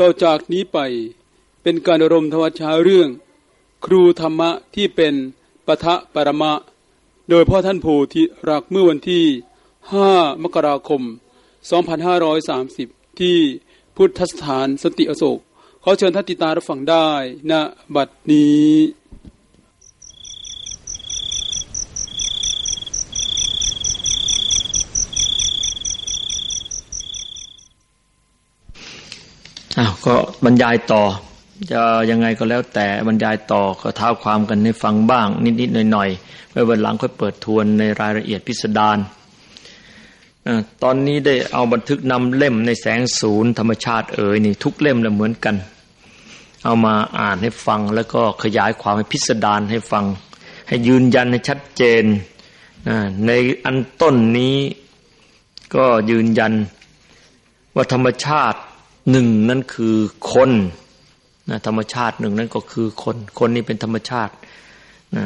ต่อจากนี้ไปเป็นการอารมณ์ธวัชชาเรื่อง ครูธรรมะที่เป็นปะทะปรมะ โดยพ่อท่านโพธิรักเมื่อวันที่ 5 มกราคม 2530 ที่พุทธสถานสติอโศกขอเชิญท่านติตารับฟังได้ณบัดนี้ อ้าวก็บรรยายต่อ จะยังไงก็แล้วแต่บรรยายต่อก็เท้าความกันให้ฟังบ้าง นิดๆหน่อยๆไว้วันหลังค่อยเปิดทวนในรายละเอียดพิสดารตอนนี้ได้เอาบันทึกนำเล่มในแสงศูนย์ธรรมชาติเอ๋ยนี่ทุกเล่มเลยเหมือนกัน เอามาอ่านให้ฟังแล้วก็ขยายความให้พิสดารให้ฟัง ให้ยืนยันให้ชัดเจน ในอันต้นนี้ก็ยืนยันว่าธรรมชาติ หนึ่งนั่นคือคนนะธรรมชาติหนึ่งนั่นก็คือคน คนนี้เป็นธรรมชาตินะ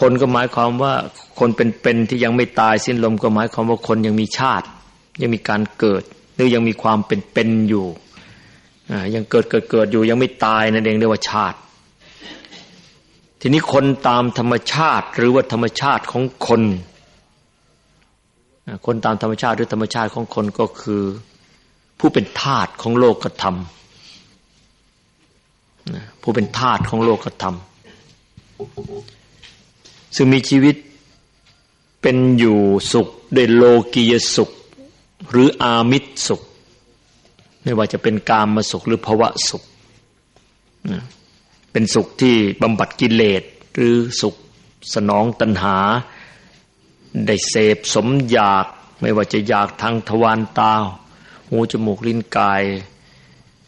คนก็หมายความว่าคนเป็นๆที่ยังไม่ตายสิ้นลมก็หมายความว่าคนยังมีชาติ ยังมีการเกิด หรือยังมีความเป็นๆอยู่ยังเกิดเกิดเกิดอยู่ยังไม่ตายนั่นเองเรียกว่าชาติ ทีนี้คนตามธรรมชาติหรือว่าธรรมชาติของคน คนตามธรรมชาติหรือธรรมชาติของคนก็คือ ผู้เป็นทาตของโลกธรรมผู้เป็นทาตของโลกธรรม ซึ่งมีชีวิตเป็นอยู่สุขด้วยโลกียสุข หรืออามิตรสุข ไม่ว่าจะเป็นกามมาสุขหรือภวะสุข เป็นสุขที่บำบัดกิเลสหรือสุขสนองตัณหา ได้เสพสมอยาก ไม่ว่าจะอยากทางทวารตา หูจมูกลิ้นกาย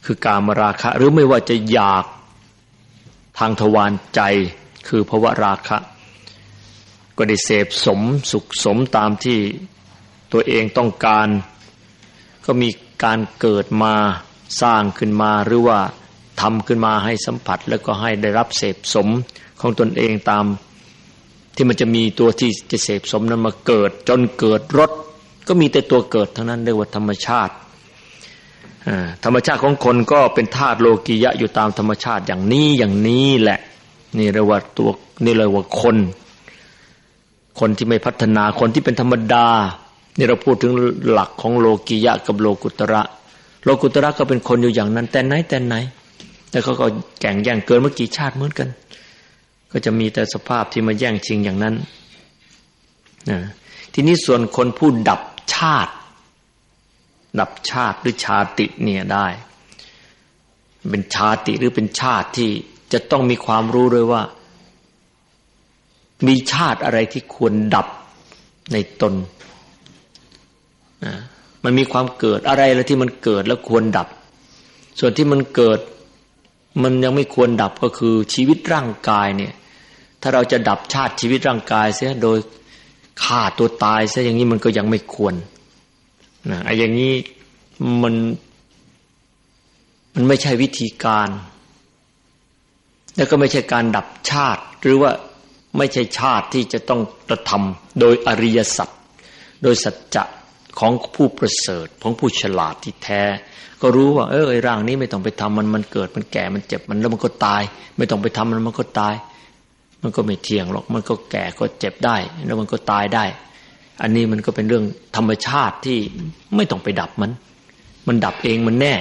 คือกามราคะ หรือไม่ว่าจะอยากทางทวารใจคือภวะราคะ ก็ได้เสพสมสุขสมตามที่ตัวเองต้องการ ก็มีการเกิดมาสร้างขึ้นมาหรือว่าทำขึ้นมาให้สัมผัส แล้วก็ให้ได้รับเสพสมของตนเองตาม ที่มันจะมีตัวที่จะเสพสมนั้นมาเกิด จนเกิดรสก็มีแต่ตัวเกิดทั้งนั้นเรียกว่าธรรมชาติ ธรรมชาติของคนก็เป็นธาตุโลกียะอยู่ตามธรรมชาติอย่างนี้อย่างนี้แหละ นี่เรียกว่าตัวนี่เรียกว่าคน คนที่ไม่พัฒนาคนที่เป็นธรรมดานี่เราพูดถึงหลักของโลกียะกับโลกุตระ โลกุตระก็เป็นคนอยู่อย่างนั้น แต่ไหนแต่ไหน แต่เขาก็แข่งแย่งเกินเมื่อกี่ชาติเหมือนกัน ก็จะมีแต่สภาพที่มาแย่งชิงอย่างนั้นนะทีนี้ส่วนคนผู้ดับชาติ ดับชาติหรือชาติเนี่ยได้ เป็นชาติหรือเป็นชาติที่จะต้องมีความรู้ด้วยว่า มีชาติอะไรที่ควรดับในตนมันมีความเกิดอะไรแล้วที่มันเกิดแล้วควรดับ ส่วนที่มันเกิด มันยังไม่ควรดับก็คือชีวิตร่างกายเนี่ย ถ้าเราจะดับชาติชีวิตร่างกายเสียโดยฆ่าตัวตายเสียอย่างนี้มันก็ยังไม่ควร นะไอ้อย่างนี้มันมันไม่ใช่วิธีการ แล้วก็ไม่ใช่การดับชาติ หรือว่าไม่ใช่ชาติที่จะต้องกระทำโดยอริยสัจโดยสัจจะของผู้ประเสริฐของผู้ฉลาดที่แท้ ก็รู้ว่า เออไอ้ร่างนี้ไม่ต้องไปทำมันมันเกิดมันแก่มันเจ็บมันแล้วมันก็ตาย ไม่ต้องไปทำมันมันก็ตาย มันก็ไม่เที่ยงหรอกมันก็แก่ก็เจ็บได้ แล้วมันก็ตายได้ อันนี้มันก็เป็นเรื่องธรรมชาติที่ไม่ต้องไปดับมัน มันดับเองมันแน่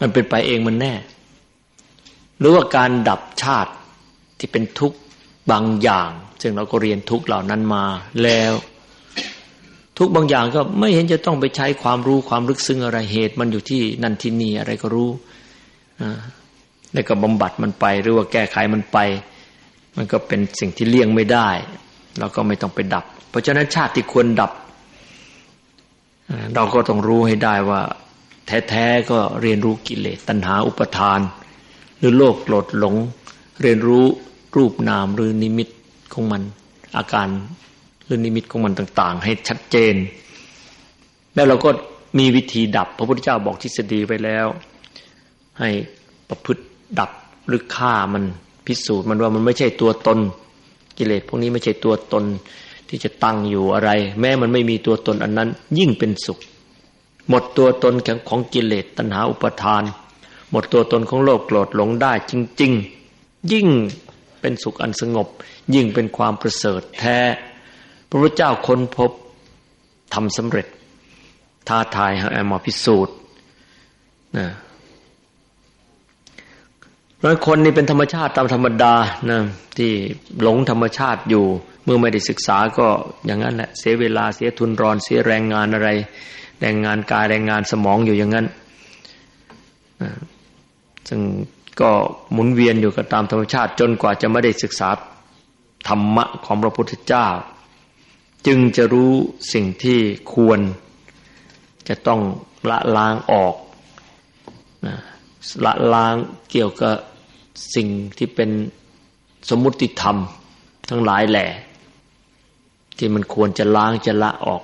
มันเป็นไปเองมันแน่ หรือว่าการดับชาติที่เป็นทุกข์บางอย่าง ซึ่งเราก็เรียนทุกข์เหล่านั้นมาแล้ว ทุกบางอย่างก็ไม่เห็นจะต้องไปใช้ความรู้ความลึกซึ้งอะไรเหตุ มันอยู่ที่นั่นที่นี่อะไรก็รู้แล้วก็บำบัดมันไป หรือว่าแก้ไขมันไป มันก็เป็นสิ่งที่เลี่ยงไม่ได้ เราก็ไม่ต้องไปดับ เพราะฉะนั้นชาติที่ควรดับ เราก็ต้องรู้ให้ได้ว่า แท้ๆก็เรียนรู้กิเลสตัณหาอุปทาน หรือโลกโกรธหลง เรียนรู้รูปนามหรือนิมิตของมัน อาการหรือนิมิตของมันต่าง ๆ ให้ชัดเจน แล้วเราก็มีวิธีดับ พระพุทธเจ้าบอกทฤษฎีไปแล้ว ให้ประพฤติดับหรือฆ่ามันพิสูจน์มันว่ามันไม่ใช่ตัวตน กิเลสพวกนี้ไม่ใช่ตัวตน ที่จะตั้งอยู่อะไร แม้มันไม่มีตัวตนอันนั้น ยิ่งเป็นสุข หมดตัวตนของกิเลสตัณหาอุปทาน หมดตัวตนของโลภโกรธหลงได้จริง ๆ ยิ่งเป็นสุขอันสงบ ยิ่งเป็นความประเสริฐแท้ พระพุทธเจ้าค้นพบทำสำเร็จ ท้าทายให้มาพิสูจน์นะ เพราะคนนี่เป็นธรรมชาติตามธรรมดานะที่หลงธรรมชาติอยู่ เมื่อไม่ได้ศึกษาก็อย่างนั้นแหละเสียเวลาเสียทุนรอนเสียแรงงานอะไร แรงงานกายแรงงานสมองอยู่อย่างนั้นซึ่งก็หมุนเวียนอยู่กับตามธรรมชาติ จนกว่าจะไม่ได้ศึกษาธรรมะของพระพุทธเจ้า จึงจะรู้สิ่งที่ควรจะต้องละล้างออกละล้างเกี่ยวกับ สิ่งที่เป็นสมมุติธรรม ทั้งหลายแหล่ที่มันควรจะล้างจะละออก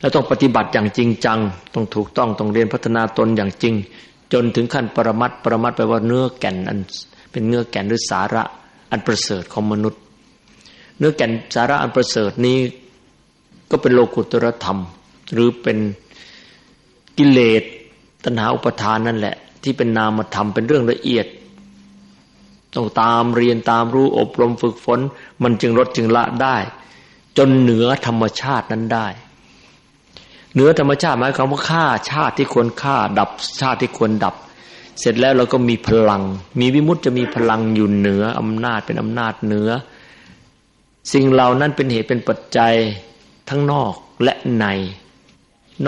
แล้วต้องปฏิบัติอย่างจริงจัง ต้องถูกต้องต้องเรียนพัฒนาตนอย่างจริง จนถึงขั้นปรมัตปรมัตแปลว่าเนื้อแก่นอันเป็นเนื้อแก่นหรือสาระอันประเสริฐของมนุษย์ เนื้อแก่นสาระอันประเสริฐนี้ ก็เป็นโลกุตรธรรม หรือเป็นกิเลส ตัณหาอุปทานนั่นแหละ ที่เป็นนามธรรมเป็นเรื่องละเอียดต้องตามเรียนตามรู้อบรมฝึกฝน มันจึงลดจึงละได้ จนเหนือธรรมชาตินั้นได้ เหนือธรรมชาติหมายความว่าฆ่าชาติที่ควรฆ่าดับชาติที่ควรดับ เสร็จแล้วเราก็มีพลัง มีวิมุตจะมีพลังอยู่เหนืออำนาจเป็นอำนาจเหนือ สิ่งเหล่านั้นเป็นเหตุเป็นปัจจัยทั้งนอกและใน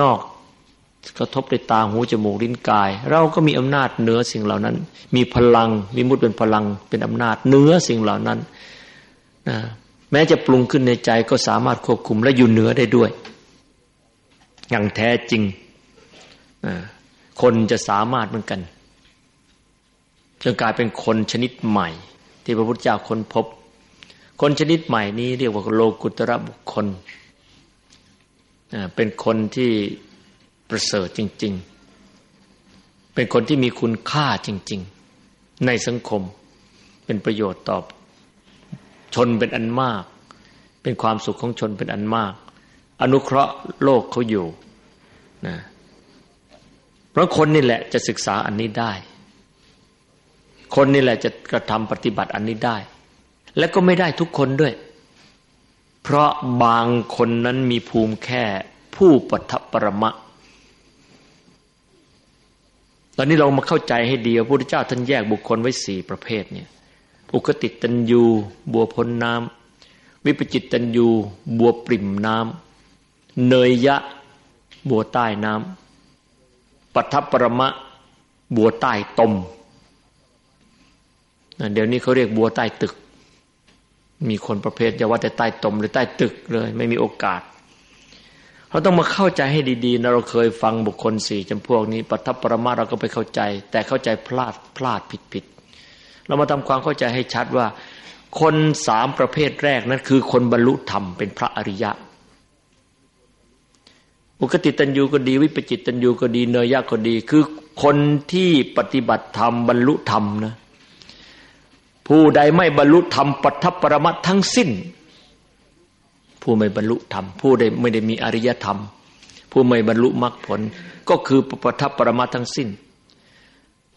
นอก กระทบด้วยตาหูจมูกลิ้นกาย เราก็มีอำนาจเหนือสิ่งเหล่านั้น มีพลังมีมุดเป็นพลังเป็นอำนาจเหนือสิ่งเหล่านั้นนะแม้จะปรุงขึ้นในใจก็สามารถควบคุมและอยู่เหนือได้ด้วย อย่างแท้จริงคนจะสามารถเหมือนกันจนกลายเป็นคนชนิดใหม่ ที่พระพุทธเจ้าค้นพบ คนชนิดใหม่นี้เรียกว่าโลกุตระบุคคลเป็นคนที่ ประเสริฐจริง ๆ เป็นคนที่มีคุณค่าจริง ๆ ในสังคม เป็นประโยชน์ตอบชนเป็นอันมาก เป็นความสุขของชนเป็นอันมาก อนุเคราะห์โลกเขาอยู่นะเพราะคนนี่แหละจะศึกษาอันนี้ได้ คนนี่แหละจะกระทำปฏิบัติอันนี้ได้ และก็ไม่ได้ทุกคนด้วย เพราะบางคนนั้นมีภูมิแค่ผู้ปัทปรมะ ตอนนี้เรามาเข้าใจให้ดีว่าพระพุทธเจ้าท่านแยกบุคคลไว้สี่ประเภทเนี่ยอุคติตันยู บัวพ้นน้ำวิปจิตตันยู บัวปริ่มน้ำเนยยะ บัวใต้น้ำปัทภปรมะ บัวใต้ตมเดี๋ยวนี้เขาเรียกบัวใต้ตึก มีคนประเภทอย่าว่าแต่ใต้ตมหรือใต้ตึกเลย ไม่มีโอกาส เราต้องมาเข้าใจให้ดีๆนะเราเคยฟังบุคคลสี่จำพวกนี้ปัทภปรมาเราก็ไปเข้าใจ แต่เข้าใจพลาดพลาดผิดผิดเรามาทำความเข้าใจให้ชัดว่า คนสามประเภทแรกนั้นคือคนบรรลุธรรมเป็นพระอริยะ อุกติตัญญูก็ดี วิปจิตตัญญูก็ดีเนยยะก็ดี คือคนที่ปฏิบัติธรรมบรรลุธรรมนะผู้ใดไม่บรรลุธรรมปัทภปรมัตทั้งสิ้น ผู้ไม่บรรลุธรรม ผู้ใดไม่ได้มีอริยธรรม ผู้ไม่บรรลุมรรคผล ก็คือปัทภปรมัตทั้งสิ้น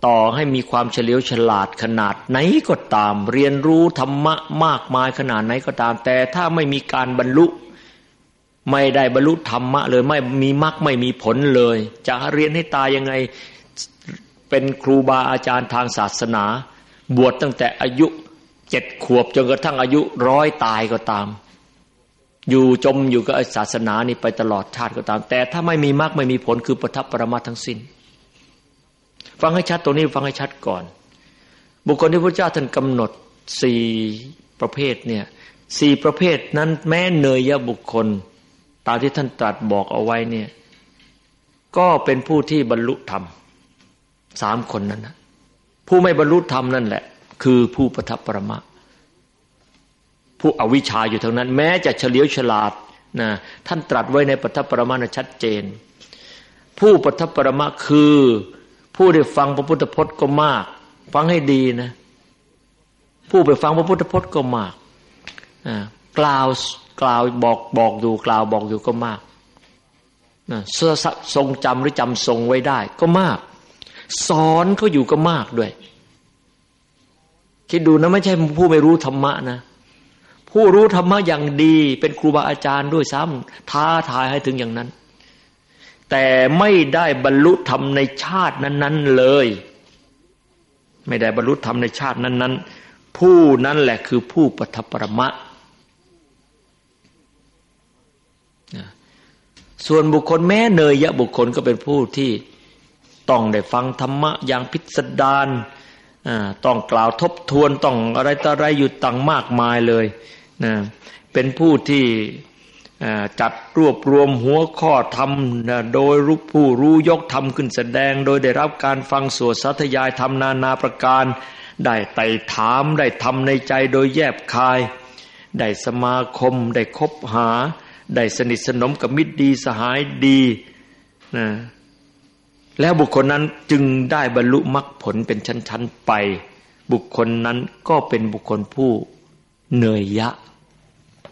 ต่อให้มีความเฉลียวฉลาดขนาดไหนก็ตาม เรียนรู้ธรรมะมากมายขนาดไหนก็ตาม แต่ถ้าไม่มีการบรรลุ ไม่ได้บรรลุธรรมะเลยไม่มีมรรคไม่มีผลเลย จะเรียนให้ตายยังไงเป็นครูบาอาจารย์ทางศาสนา บวชตั้งแต่อายุเจ็ดขวบจนกระทั่งอายุร้อยตายก็ตาม อยู่จมอยู่กับศาสนานี่ไปตลอดชาติก็ตาม แต่ถ้าไม่มีมรรคไม่มีผลคือประทับประมาทั้งสิ้น ฟังให้ชัดตรงนี้ฟังให้ชัดก่อน บุคคลที่พระเจ้าท่านกำหนดสี่ประเภทเนี่ยสี่ประเภทนั้นแม้เนยยบุคคล ตามที่ท่านตรัสบอกเอาไว้เนี่ยก็เป็นผู้ที่บรรลุธรรมสามคนนั้นนะผู้ไม่บรรลุธรรมนั่นแหละ คือผู้ปทับปรมะ ผู้อวิชชาอยู่ทางนั้น แม้จะเฉลียวฉลาดนะท่านตรัสไว้ในปทับปรมะนะชัดเจน ผู้ปทับปรมะคือ ผู้ได้ฟังพระพุทธพจน์ก็มาก ฟังให้ดีนะ ผู้ไปฟังพระพุทธพจน์ก็มากกล่าวกล่าวบอกบอกอยู่กล่าวบอกอยู่ก็มากนะทรงจำหรือจำทรงไว้ได้ ก็มาก สอนเขาอยู่ก็มากด้วย คิดดูนะไม่ใช่ผู้ไม่รู้ธรรมะนะ ผู้รู้ธรรมะอย่างดี เป็นครูบาอาจารย์ด้วยซ้ำท้าทายให้ถึงอย่างนั้น แต่ไม่ได้บรรลุธรรมในชาตินั้น ๆเลย ไม่ได้บรรลุธรรมในชาตินั้น ๆ ผู้นั้นแหละคือผู้ปฐปรมะส่วนบุคคลแม้เนยยะบุคคลก็เป็นผู้ที่ต้องได้ฟังธรรมะอย่างพิสดาร ต้องกล่าวทบทวนต้องอะไรต่ออะไรอยู่ต่างมากมายเลยนะเป็นผู้ที่จัดรวบรวมหัวข้อธรรมโดยรูปผู้รู้ยกธรรมขึ้นแสดง โดยได้รับการฟังสวดสัทยายธรรมนานาประการ ได้ไต่ถามได้ทำในใจโดยแยบคาย ได้สมาคม ได้คบหา ได้สนิทสนมกับมิตรดีสหายดีนะ แล้วบุคคลนั้นจึงได้บรรลุมรรคผลเป็นชั้นๆไป บุคคลนั้นก็เป็นบุคคลผู้เนยยะ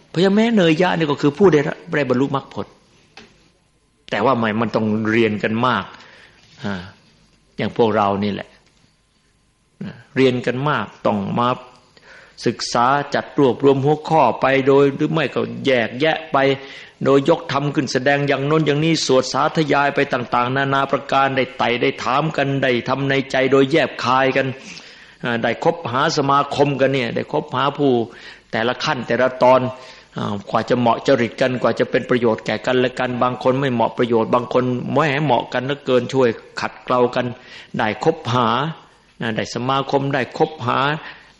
เพราะแม้เนยยะนี่ก็คือผู้ได้ได้บรรลุมรรคผล แต่ว่าไม่มันต้องเรียนกันมากอย่างพวกเรานี่แหละ เรียนกันมากต้องมา ศึกษาจัดรวบรวมหัวข้อไปโดยหรือไม่ก็แยกแยะไป โดยยกทำขึ้นแสดงอย่างน้นอย่างนี้สวดสาธยายไปต่าง ๆ นานาประการได้ไต่ได้ถามกันได้ทำในใจโดยแยบคายกันได้คบหาสมาคมกันเนี่ยได้คบหาผู้แต่ละขั้นแต่ละตอนกว่าจะเหมาะจริตกันกว่าจะเป็นประโยชน์แก่กันและกันบางคนไม่เหมาะประโยชน์บางคนไม่เหมาะกันแล้วเกินช่วยขัดเกลากัน ได้คบหาได้สมาคมได้คบหา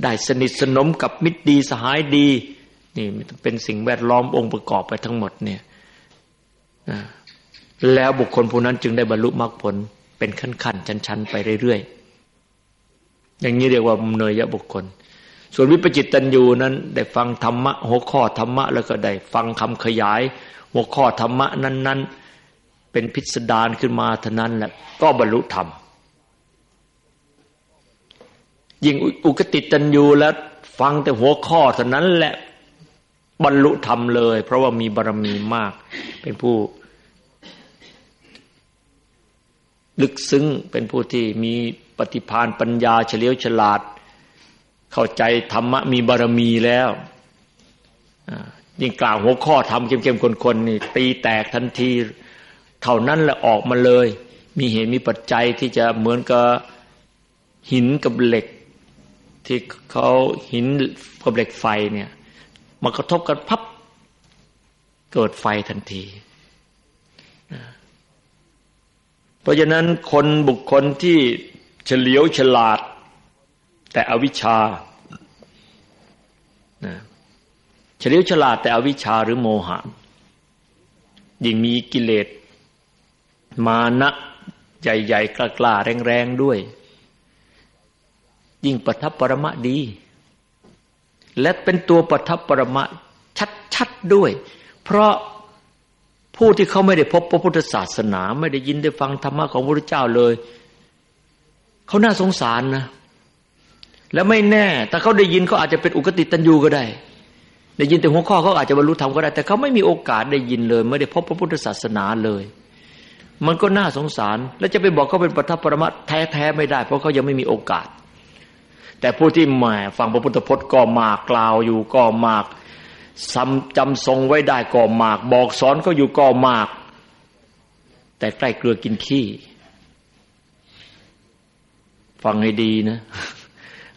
ได้สนิทสนมกับมิตรดีสหายดี นี่เป็นสิ่งแวดล้อมองค์ประกอบไปทั้งหมดเนี่ยแล้วบุคคลผู้นั้นจึงได้บรรลุมรรคผลเป็นขั้นขั้นชั้นชั้นไปเรื่อยๆ อย่างนี้เรียกว่าเนยยะบุคคล ส่วนวิปจิตตัญญูนั้น ได้ฟังธรรมะหัวข้อธรรมะ แล้วก็ได้ฟังคำขยาย หัวข้อธรรมะนั้น ๆ เป็นพิสดารขึ้นมาเท่านั้นแหละก็บรรลุธรรม ยิ่งอุกติตันยูแล้วฟังแต่หัวข้อเท่านั้นแหละบรรลุธรรมเลย เพราะว่ามีบารมีมาก เป็นผู้ ลึกซึ้งเป็นผู้ที่มีปฏิพานปัญญาเฉลียวฉลาด เข้าใจธรรมะมีบารมีแล้วยิ่งกล่าวหัวข้อทำเข้มๆคนๆนี่ตีแตกทันที เท่านั้นแหละออกมาเลย มีเหตุมีปัจจัยที่จะเหมือนกับหินกับเหล็ก ที่เขาหินกับเหล็กไฟเนี่ยมากระทบกันพับเกิดไฟทันที เพราะฉะนั้นคนบุคคลที่เฉลียวฉลาด แต่อวิชชาเฉลียวฉลาดแต่อวิชชาหรือโมหะ ยิ่งมีกิเลส มานะใหญ่ๆกล้าๆแรงๆด้วย ยิ่งปทับปรมะดี และเป็นตัวปทับปรมะชัดๆด้วย เพราะผู้ที่เขาไม่ได้พบพระพุทธศาสนา ไม่ได้ยินได้ฟังธรรมะของพระพุทธเจ้าเลย เขาน่าสงสารนะ และไม่แน่ถ้าเขาได้ยินเขาอาจจะเป็นอุกติตันยูก็ได้ ได้ยินแต่หัวข้อเขาอาจจะบรรลุธรรมก็ได้ แต่เขาไม่มีโอกาสได้ยินเลย ไม่ได้พบพระพุทธศาสนาเลย มันก็น่าสงสาร แล้วจะไปบอกเขาเป็นปทับปรมะแท้ๆไม่ได้ เพราะเขายังไม่มีโอกาส แต่ผู้ที่แหมฟังพระพุทธพจน์ก็มากกล่าวอยู่ก็มากจำทรงไว้ได้ก็มาก บอกสอนก็อยู่ก็มาก แต่ใกล้เกลือกินขี้ ฟังให้ดีนะ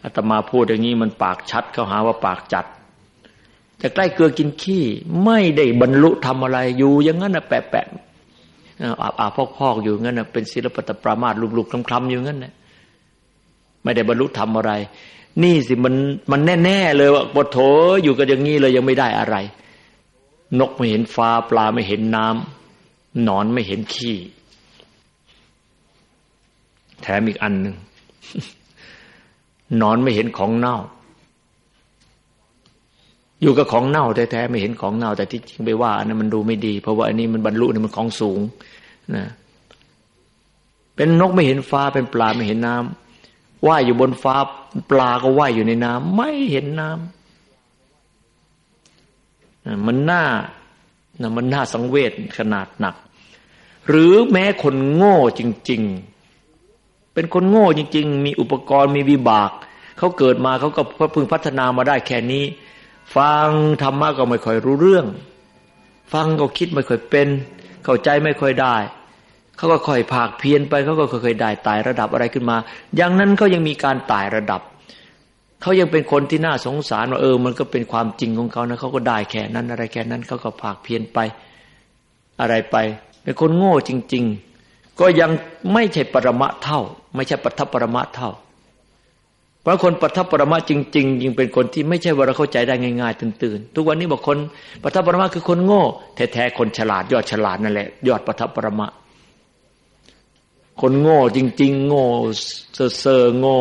อาตมาพูดอย่างนี้มันปากชัดเขาหาว่าปากจัดแต่ใกล้เกลือกินขี้ ไม่ได้บรรลุทำอะไรอยู่อย่างนั้นนะแปะแปะอาบอาพอกพอกอยู่งั้นนะเป็นศิลปะปรามาตลุกๆคลำๆอยู่งั้นนะ ไม่ได้บรรลุธรรมอะไร นี่สิมันมันแน่ ๆ เลยว่าบทโถอยู่กันอย่างนี้เลยยังไม่ได้อะไร นกไม่เห็นฟ้าปลาไม่เห็นน้ำหนอนไม่เห็นขี้ แถมอีกอันหนึ่งนอนไม่เห็นของเน่า อยู่กับของเน่าแท้ๆไม่เห็นของเน่า แต่ที่จริงไปว่าอันนั้นมันดูไม่ดี เพราะว่าอันนี้มันบรรลุนี่มันของสูงนะเป็นนกไม่เห็นฟ้าเป็นปลาไม่เห็นน้ำ ว่ายอยู่บนฟ้าปลาก็ว่ายอยู่ในน้ำไม่เห็นน้ำมันน่านะมันน่าสังเวชขนาดหนัก หรือแม้คนโง่จริง ๆ เป็นคนโง่จริง ๆ มีอุปกรณ์มีวิบาก เขาเกิดมาเขาก็พึงพัฒนามาได้แค่นี้ ฟังธรรมะก็ไม่ค่อยรู้เรื่อง ฟังก็คิดไม่ค่อยเป็น เข้าใจไม่ค่อยได้ เขาก็ค่อยผากเพียนไปเขาก็ค่อยได้ตายระดับอะไรขึ้นมา อย่างนั้นเขายังมีการตายระดับเขายังเป็นคนที่น่าสงสารว่าเออ มันก็เป็นความจริงของเขานะเขาก็ได้แค่นั้นอะไรแค่นั้นเขาก็ผากเพียนไปอะไรไป เป็นคนโง่จริง ๆ ก็ยังไม่ใช่ปรมะเท่า ไม่ใช่ปัทปรมะเท่า เพราะคนปัทปรมะจริง ๆ ยังเป็นคนที่ไม่ใช่ว่าเราเข้าใจได้ง่าย ๆ ตื่นๆทุกวันนี้บอกคนปัทปรมะคือคนโง่แท้ๆคนฉลาดยอดฉลาดนั่นแหละ ยอดปัทปรมะ คนโง่จริง ๆ โง่เซ่อโง่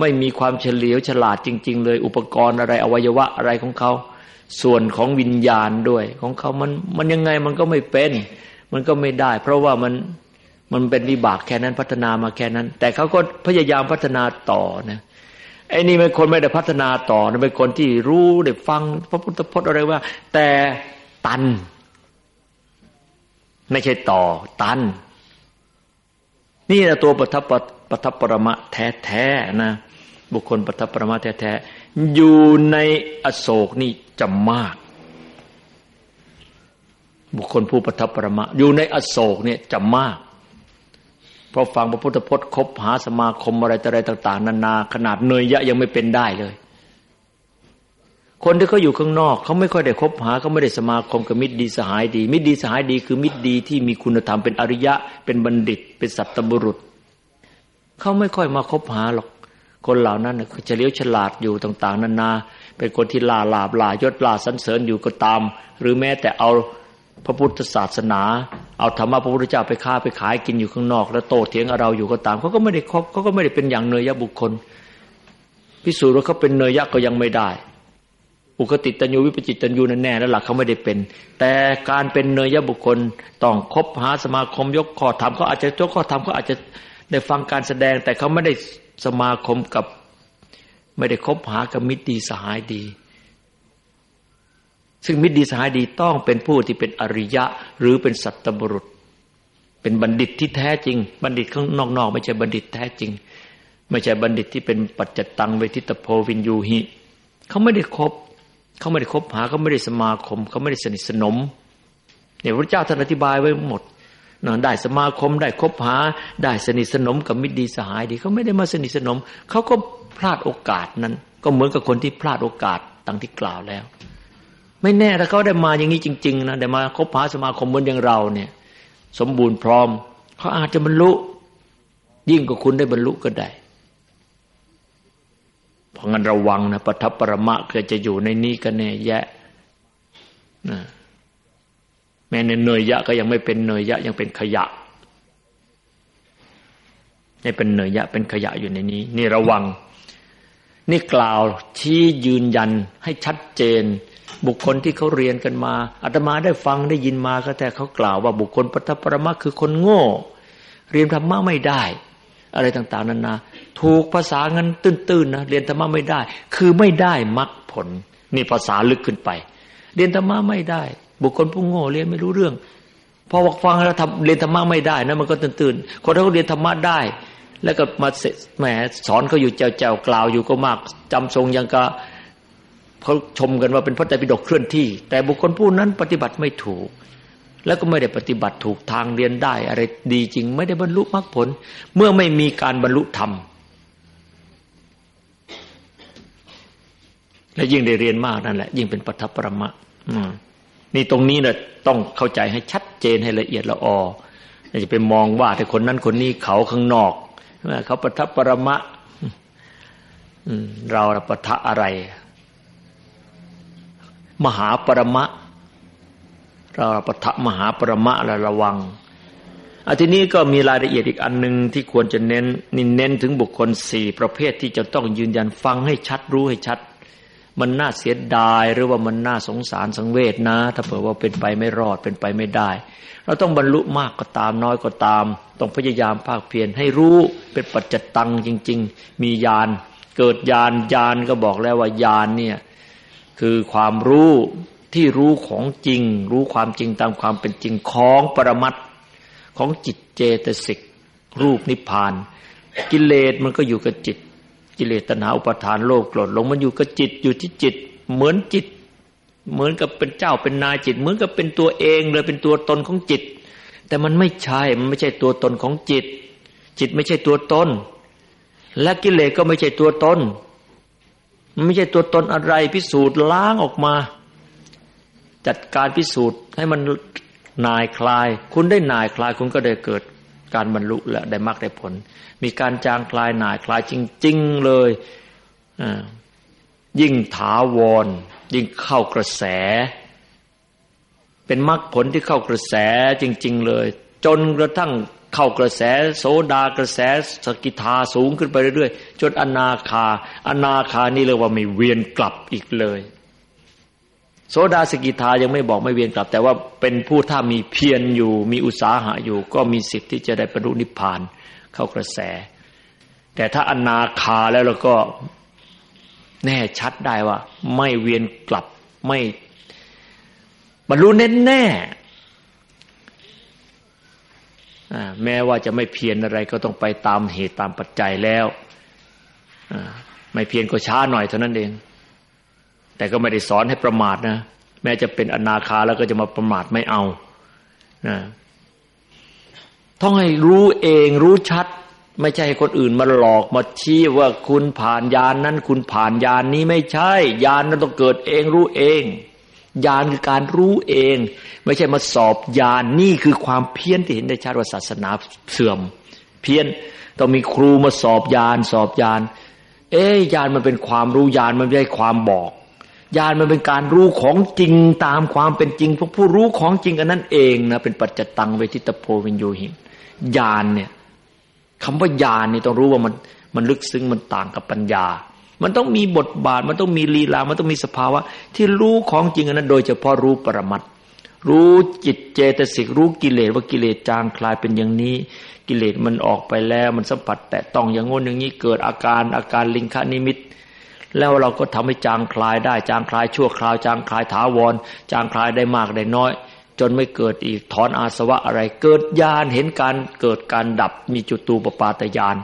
ไม่มีความเฉลียวฉลาดจริง ๆ เลย อุปกรณ์อะไรอวัยวะอะไรของเขา ส่วนของวิญญาณด้วยของเขามันมันยังไงมันก็ไม่เป็น มันก็ไม่ได้ เพราะว่ามันมันเป็นวิบากแค่นั้นพัฒนามาแค่นั้น แต่เขาก็พยายามพัฒนาต่อนะไอ้นี่เป็นคนไม่ได้พัฒนาต่อนะเป็นคนที่รู้ได้ฟังพระพุทธพจน์อะไรว่า แต่ตัน ไม่ใช่ต่อตัน นี่แหละตัวปัทปปัทปรมะแท้ๆนะ บุคคลปัทปรมะแท้ๆอยู่ในอโศกนี่จะมาก บุคคลผู้ปัทปรมะ อยู่ในอโศกเนี่ยจะมากเพราะฟังพระพุทธพจน์คบหาสมาคมอะไรต่อะไรต่าง ๆ นานา ขนาดเนยยะยังไม่เป็นได้เลย คนที่เขาอยู่ข้างนอกเขาไม่ค่อยได้คบหาเขาไม่ได้สมาคมกับมิตรดีสหายดี มิตรดีสหายดีคือมิตรดีที่มีคุณธรรมเป็นอริยะ เป็นบัณฑิต เป็นสัตบุรุษเขาไม่ค่อยมาคบหาหรอก คนเหล่านั้นเฉลียวฉลาดอยู่ต่าง ๆนานา เป็นคนที่ลาลาบลายศลาสันเสริญอยู่ก็ตาม หรือแม้แต่เอาพระพุทธศาสนา เอาธรรมะพระพุทธเจ้าไปค้าไปขายกินอยู่ข้างนอก แล้วโตเถียงเราอยู่ก็ตามเขาก็ไม่ได้คบเขาก็ไม่ได้เป็นอย่างเนยยะบุคคล พิสูจน์ว่าเขาเป็นเนยยะก็ยังไม่ได้ อุคติตัญญูวิปจิตตัญญูนั่นแน่แล้วหลักเขาไม่ได้เป็น แต่การเป็นเนยยะบุคคลต้องคบหาสมาคมยกข้อธรรมเขาอาจจะยกข้อธรรมเขาอาจจะได้ฟังการแสดง แต่เขาไม่ได้สมาคมกับ ไม่ได้คบหากับมิตรดีสหายดี ซึ่งมิตรดีสหายดีต้องเป็นผู้ที่เป็นอริยะ หรือเป็นสัตบุรุษ เป็นบัณฑิตที่แท้จริง บัณฑิตข้างนอกๆไม่ใช่บัณฑิตแท้จริง ไม่ใช่บัณฑิตที่เป็นปัจจตังเวทิตโพวินยูหิเขาไม่ได้คบ เขาไม่ได้คบหาเขาไม่ได้สมาคมเขาไม่ได้สนิทสนมเนี่ยพระเจ้าท่านอธิบายไว้หมดนะได้สมาคมได้คบหา ได้สนิทสนมกับมิตรดีสหายดีเขาไม่ได้มาสนิทสนมเขาก็พลาดโอกาสนั้น ก็เหมือนกับคนที่พลาดโอกาสดังที่กล่าวแล้ว ไม่แน่ถ้าเขาได้มาอย่างนี้จริงๆนะได้มาคบหาสมาคมเหมือนอย่างเราเนี่ย สมบูรณ์พร้อมเขาอาจจะบรรลุ ยิ่งกว่าคุณได้บรรลุก็ได้ ราะงั้นระวังนะปทัปปรมะเกิดจะอยู่ในนี้ก็แน่แยะนะแม้ในเนยยะก็ยังไม่เป็นเนยยะยังเป็นขยะนี่เป็นเนยยะเป็นขยะอยู่ในนี้ นี่ระวัง นี่กล่าวชี้ยืนยันให้ชัดเจน บุคคลที่เขาเรียนกันมาอาตมาได้ฟังได้ยินมาก็แต่เขากล่าวว่าบุคคลปัทปรมะคือคนโง่ เรียนธรรมะไม่ได้ อะไรต่างๆนานา ถูกภาษาเงินตื้นๆนะเรียนธรรมะไม่ได้ คือไม่ได้มรรคผลนี่ภาษาลึกขึ้นไป เรียนธรรมะไม่ได้ บุคคลผู้โง่เรียนไม่รู้เรื่องพอวอกฟังแล้วทำเรียนธรรมะไม่ได้นะมันก็ตื่นๆคนที่เขาเรียนธรรมะได้ แล้วก็มาแหมสอนเขาอยู่แจวๆกล่าวอยู่ก็มากจำทรงยังก็เขาชมกันว่าเป็นพระไตรปิฎกเคลื่อนที่ แต่บุคคลผู้นั้นปฏิบัติไม่ถูก แล้วก็ไม่ได้ปฏิบัติถูกทางเรียนได้ อะไรดีจริง ไม่ได้บรรลุมรรคผล เมื่อไม่มีการบรรลุธรรม และยิ่งได้เรียนมากนั่นแหละ ยิ่งเป็นปัทภปรมะนี่ตรงนี้เนี่ยต้องเข้าใจให้ชัดเจนให้ละเอียดละออจะไปมองว่าแต่คนนั้นคนนี้เขาข้างนอกเขาปัทภปรมะเราปะทะอะไร มหาปรมะ เราปทะมหาปรมะละระวังอันทีนี้ก็มีรายละเอียดอีกอันหนึ่งที่ควรจะเน้นนินเน้นถึงบุคคลสี่ประเภทที่จะต้องยืนยันฟังให้ชัดรู้ให้ชัด มันน่าเสียดายหรือว่ามันน่าสงสารสังเวชนะ ถ้าเผื่อว่าเป็นไปไม่รอดเป็นไปไม่ได้ เราต้องบรรลุมากก็ตามน้อยก็ตาม ต้องพยายามภาคเพียรให้รู้เป็นปัจจตังจริง ๆ มีญาณเกิดญาณญาณก็บอกแล้วว่าญาณเนี่ยคือความรู้ ที่รู้ของจริง รู้ความจริงตามความเป็นจริงของปรมัตของจิตเจตสิก รูปนิพพาน กิเลสมันก็อยู่กับจิต กิเลสตัณหาอุปาทานโลภโกรธหลงมันอยู่กับจิตอยู่ที่จิต เหมือนจิต เหมือนกับเป็นเจ้าเป็นนายจิต เหมือนกับเป็นตัวเองเลยเป็นตัวตนของจิต แต่มันไม่ใช่มันไม่ใช่ตัวตนของจิต จิตไม่ใช่ตัวตน และกิเลสก็ไม่ใช่ตัวตนมันไม่ใช่ตัวตนอะไรพิสูจน์ล้างออกมา จัดการพิสูจน์ให้มันนายคลาย คุณได้นายคลายคุณก็ได้เกิดการบรรลุและได้มรรคได้ผล มีการจางคลายนายคลายจริง ๆเลยยิ่งถาวร ยิ่งเข้ากระแส เป็นมรรคผลที่เข้ากระแสจริง ๆ เลย จนกระทั่งเข้ากระแสโสดากระแสสกิทาสูงขึ้นไปเรื่อยๆจนอนาคา อนาคานี่เรียกว่าไม่เวียนกลับอีกเลย โสดาสกิทายังไม่บอกไม่เวียนกลับ แต่ว่าเป็นผู้ถ้ามีเพียรอยู่ มีอุตสาหะอยู่ ก็มีสิทธิ์ที่จะได้บรรลุนิพพานเข้ากระแส แต่ถ้าอนาคาแล้วเราก็แน่ชัดได้ว่า ไม่เวียนกลับไม่บรรลุแน่แน่แม้ว่าจะไม่เพียรอะไรก็ต้องไปตามเหตุตามปัจจัยแล้วไม่เพียรก็ช้าหน่อยเท่านั้นเอง แต่ก็ไม่ได้สอนให้ประมาทนะแม้จะเป็นอนาคาแล้วก็จะมาประมาทไม่เอานะต้องให้รู้เองรู้ชัด ไม่ใช่ให้คนอื่นมาหลอกมาชี้ว่าคุณผ่านยานนั้น คุณผ่านยานนี้ไม่ใช่ยานนั้นต้องเกิดเองรู้เองญาณคือการรู้เอง ไม่ใช่มาสอบญานนี่คือความเพี้ยนที่เห็นได้ชัดว่าศาสนาเสื่อม เพี้ยนต้องมีครูมาสอบญาณสอบญาณเอ๊ญาณมันเป็นความรู้ญาณมันไม่ใช่ความบอก ญาณมันเป็นการรู้ของจริงตามความเป็นจริงพวกผู้รู้ของจริงอันนั้นเองนะเป็นปัจจตังเวทิตโพวินโยหินญาณเนี่ยคำว่าญาณนี่ต้องรู้ว่ามันมันลึกซึ้งมันต่างกับปัญญา มันต้องมีบทบาท มันต้องมีลีลา มันต้องมีสภาวะ ที่รู้ของจริงอันนั้น โดยเฉพาะรู้ปรมัตรู้จิตเจตสิกรู้กิเลสว่ากิเลสจางคลายเป็นอย่างนี้ กิเลสมันออกไปแล้วมันสัมผัสแต่ต้องอย่างงนอย่างนี้เกิดอาการอาการลิงคานิมิต แล้วเราก็ทำให้จางคลายได้ จางคลายชั่วคราว จางคลายถาวร จางคลายได้มากได้น้อย จนไม่เกิดอีกถอนอาสวะอะไร เกิดญาณเห็นการเกิดการดับมีจุตูปปาตญาณ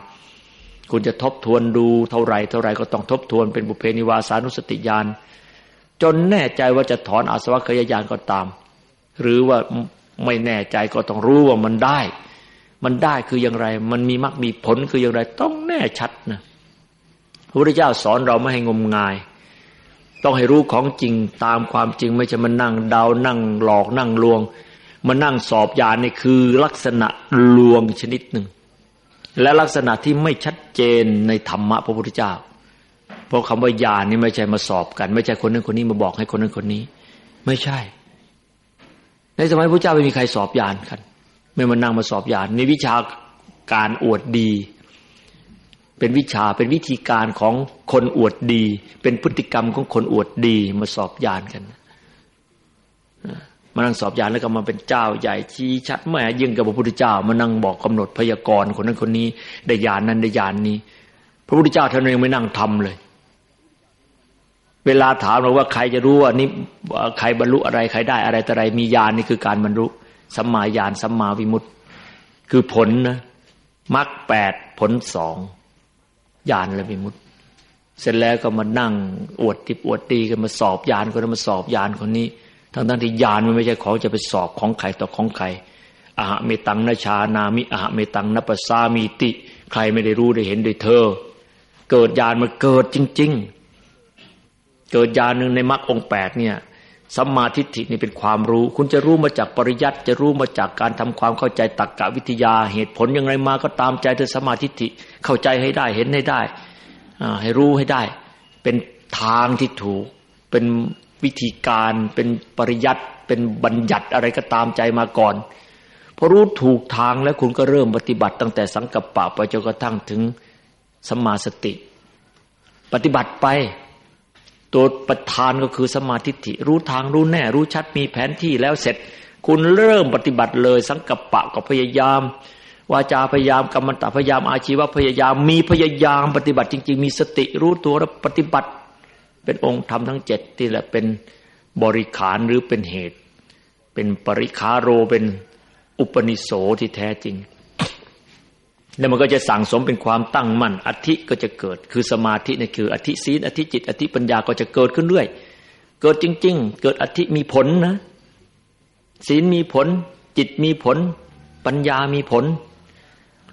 คุณจะทบทวนดูเท่าไรเท่าไรก็ต้องทบทวนเป็นบุเพนิวาสานุสติญาณจนแน่ใจว่าจะถอนอาสวะขยายานก็ตาม หรือว่าไม่แน่ใจก็ต้องรู้ว่ามันได้ มันได้คืออย่างไร มันมีมรรคมีผลคืออย่างไร ต้องแน่ชัดนะ พระพุทธเจ้าสอนเราไม่ให้งมงาย ต้องให้รู้ของจริงตามความจริงไม่ใช่มานั่งเดานั่งหลอกนั่งลวงมานั่งสอบยานนี่คือลักษณะลวงชนิดหนึ่ง และลักษณะที่ไม่ชัดเจนในธรรมะพระพุทธเจ้า เพราะคำว่าญาณนี่ไม่ใช่มาสอบกัน ไม่ใช่คนนั้นคนนี้มาบอกให้คนนั้นคนนี้ ไม่ใช่ ในสมัยพระเจ้าไม่มีใครสอบญาณกัน ไม่มานั่งมาสอบญาณในวิชาการอวดดี เป็นวิชาเป็นวิธีการของคนอวดดี เป็นพฤติกรรมของคนอวดดีมาสอบญาณกันมานั่งสอบยานแล้วก็มาเป็นเจ้าใหญ่ชี้ชัดแม่ยิ่งกับพระพุทธเจ้ามานั่งบอกกำหนดพยากรณ์คนนั้นคนนี้ได้ยานนั้นได้ยานนี้ พระพุทธเจ้าท่านยังไม่นั่งทำเลย เวลาถามเราว่าใครจะรู้ว่านี่ใครบรรลุอะไรใครได้อะไรแต่อะไรมียานนี่คือการบรรลุสัมมาญาณสัมมาวิมุตติ คือผลนะมรรคแปดผลสอง ญาณและวิมุตติเสร็จแล้วก็มานั่งอวดทิพอวดตีกันมาสอบญาณคนนั้นมาสอบญาณคนนี้ ทั้งทั้งที่ญาณมันไม่ใช่ของจะไปสอบของใครต่อของใครอาหะเมตังนชานามิอาหะเมตังนปสามีติ ใครไม่ได้รู้ได้เห็นได้เธอ เกิดญาณมันเกิดจริง ๆ เกิดญาณหนึ่งในมรรคองแปดเนี่ย สัมมาทิฏฐินี่เป็นความรู้ คุณจะรู้มาจากปริยัติจะรู้มาจากการทำความเข้าใจตักกะวิทยาเหตุผลอย่างไรมาก็ตามใจเธอสัมมาทิฏฐิเข้าใจให้ได้เห็นให้ได้ให้รู้ให้ได้ เป็นทางที่ถูก เป็นวิธีการเป็นปริยัติเป็นบัญญัติอะไรก็ตามใจมาก่อนพอรู้ถูกทางแล้วคุณก็เริ่มปฏิบัติตั้งแต่สังกัปปะไปจนกระทั่งถึงสมาสติ ปฏิบัติไป ตัวประธานก็คือสมาธิิรู้ทางรู้แน่ รู้ชัดมีแผนที่แล้วเสร็จ คุณเริ่มปฏิบัติเลย สังกัปปะก็พยายามวาจาพยายามกรรมตะพยายามอาชีวะพยายาม มีพยายามปฏิบัติจริง ๆ มีสติรู้ตัวแล้วปฏิบัติ เป็นองค์ธรรมทั้งเจ็ดที่แหละเป็นบริขารหรือเป็นเหตุ เป็นปริคาโรเป็นอุปนิโสที่แท้จริง แล้วมันก็จะสั่งสมเป็นความตั้งมั่นอธิก็จะเกิด คือสมาธินี่คืออธิศีลอธิจิต อธิปัญญาก็จะเกิดขึ้นเรื่อย เกิดจริง ๆ เกิดอธิมีผลนะ ศีลมีผล จิตมีผล ปัญญามีผล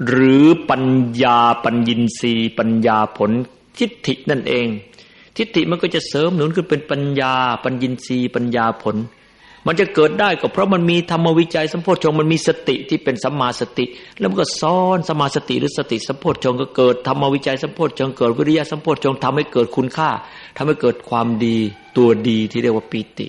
หรือปัญญาปัญญินรีปัญญาผลทิฏฐินั่นเอง ทิฏฐิมันก็จะเสริมหนุนขึ้นเป็นปัญญา ปัญญินรีปัญญาผล มันจะเกิดได้ก็เพราะมันมีธรรมวิจัยสัมโพชฌงมันมีสติที่เป็นสัมมาสติ แล้วมันก็ซ้อนสัมมาสติหรือสติสัมโพชฌงก็เกิดธรรมวิจัยสัมโพชฌงเกิดวิริยะสัมโพชฌงทำให้เกิดคุณค่าทำให้เกิดความดีตัวดีที่เรียกว่าปิติ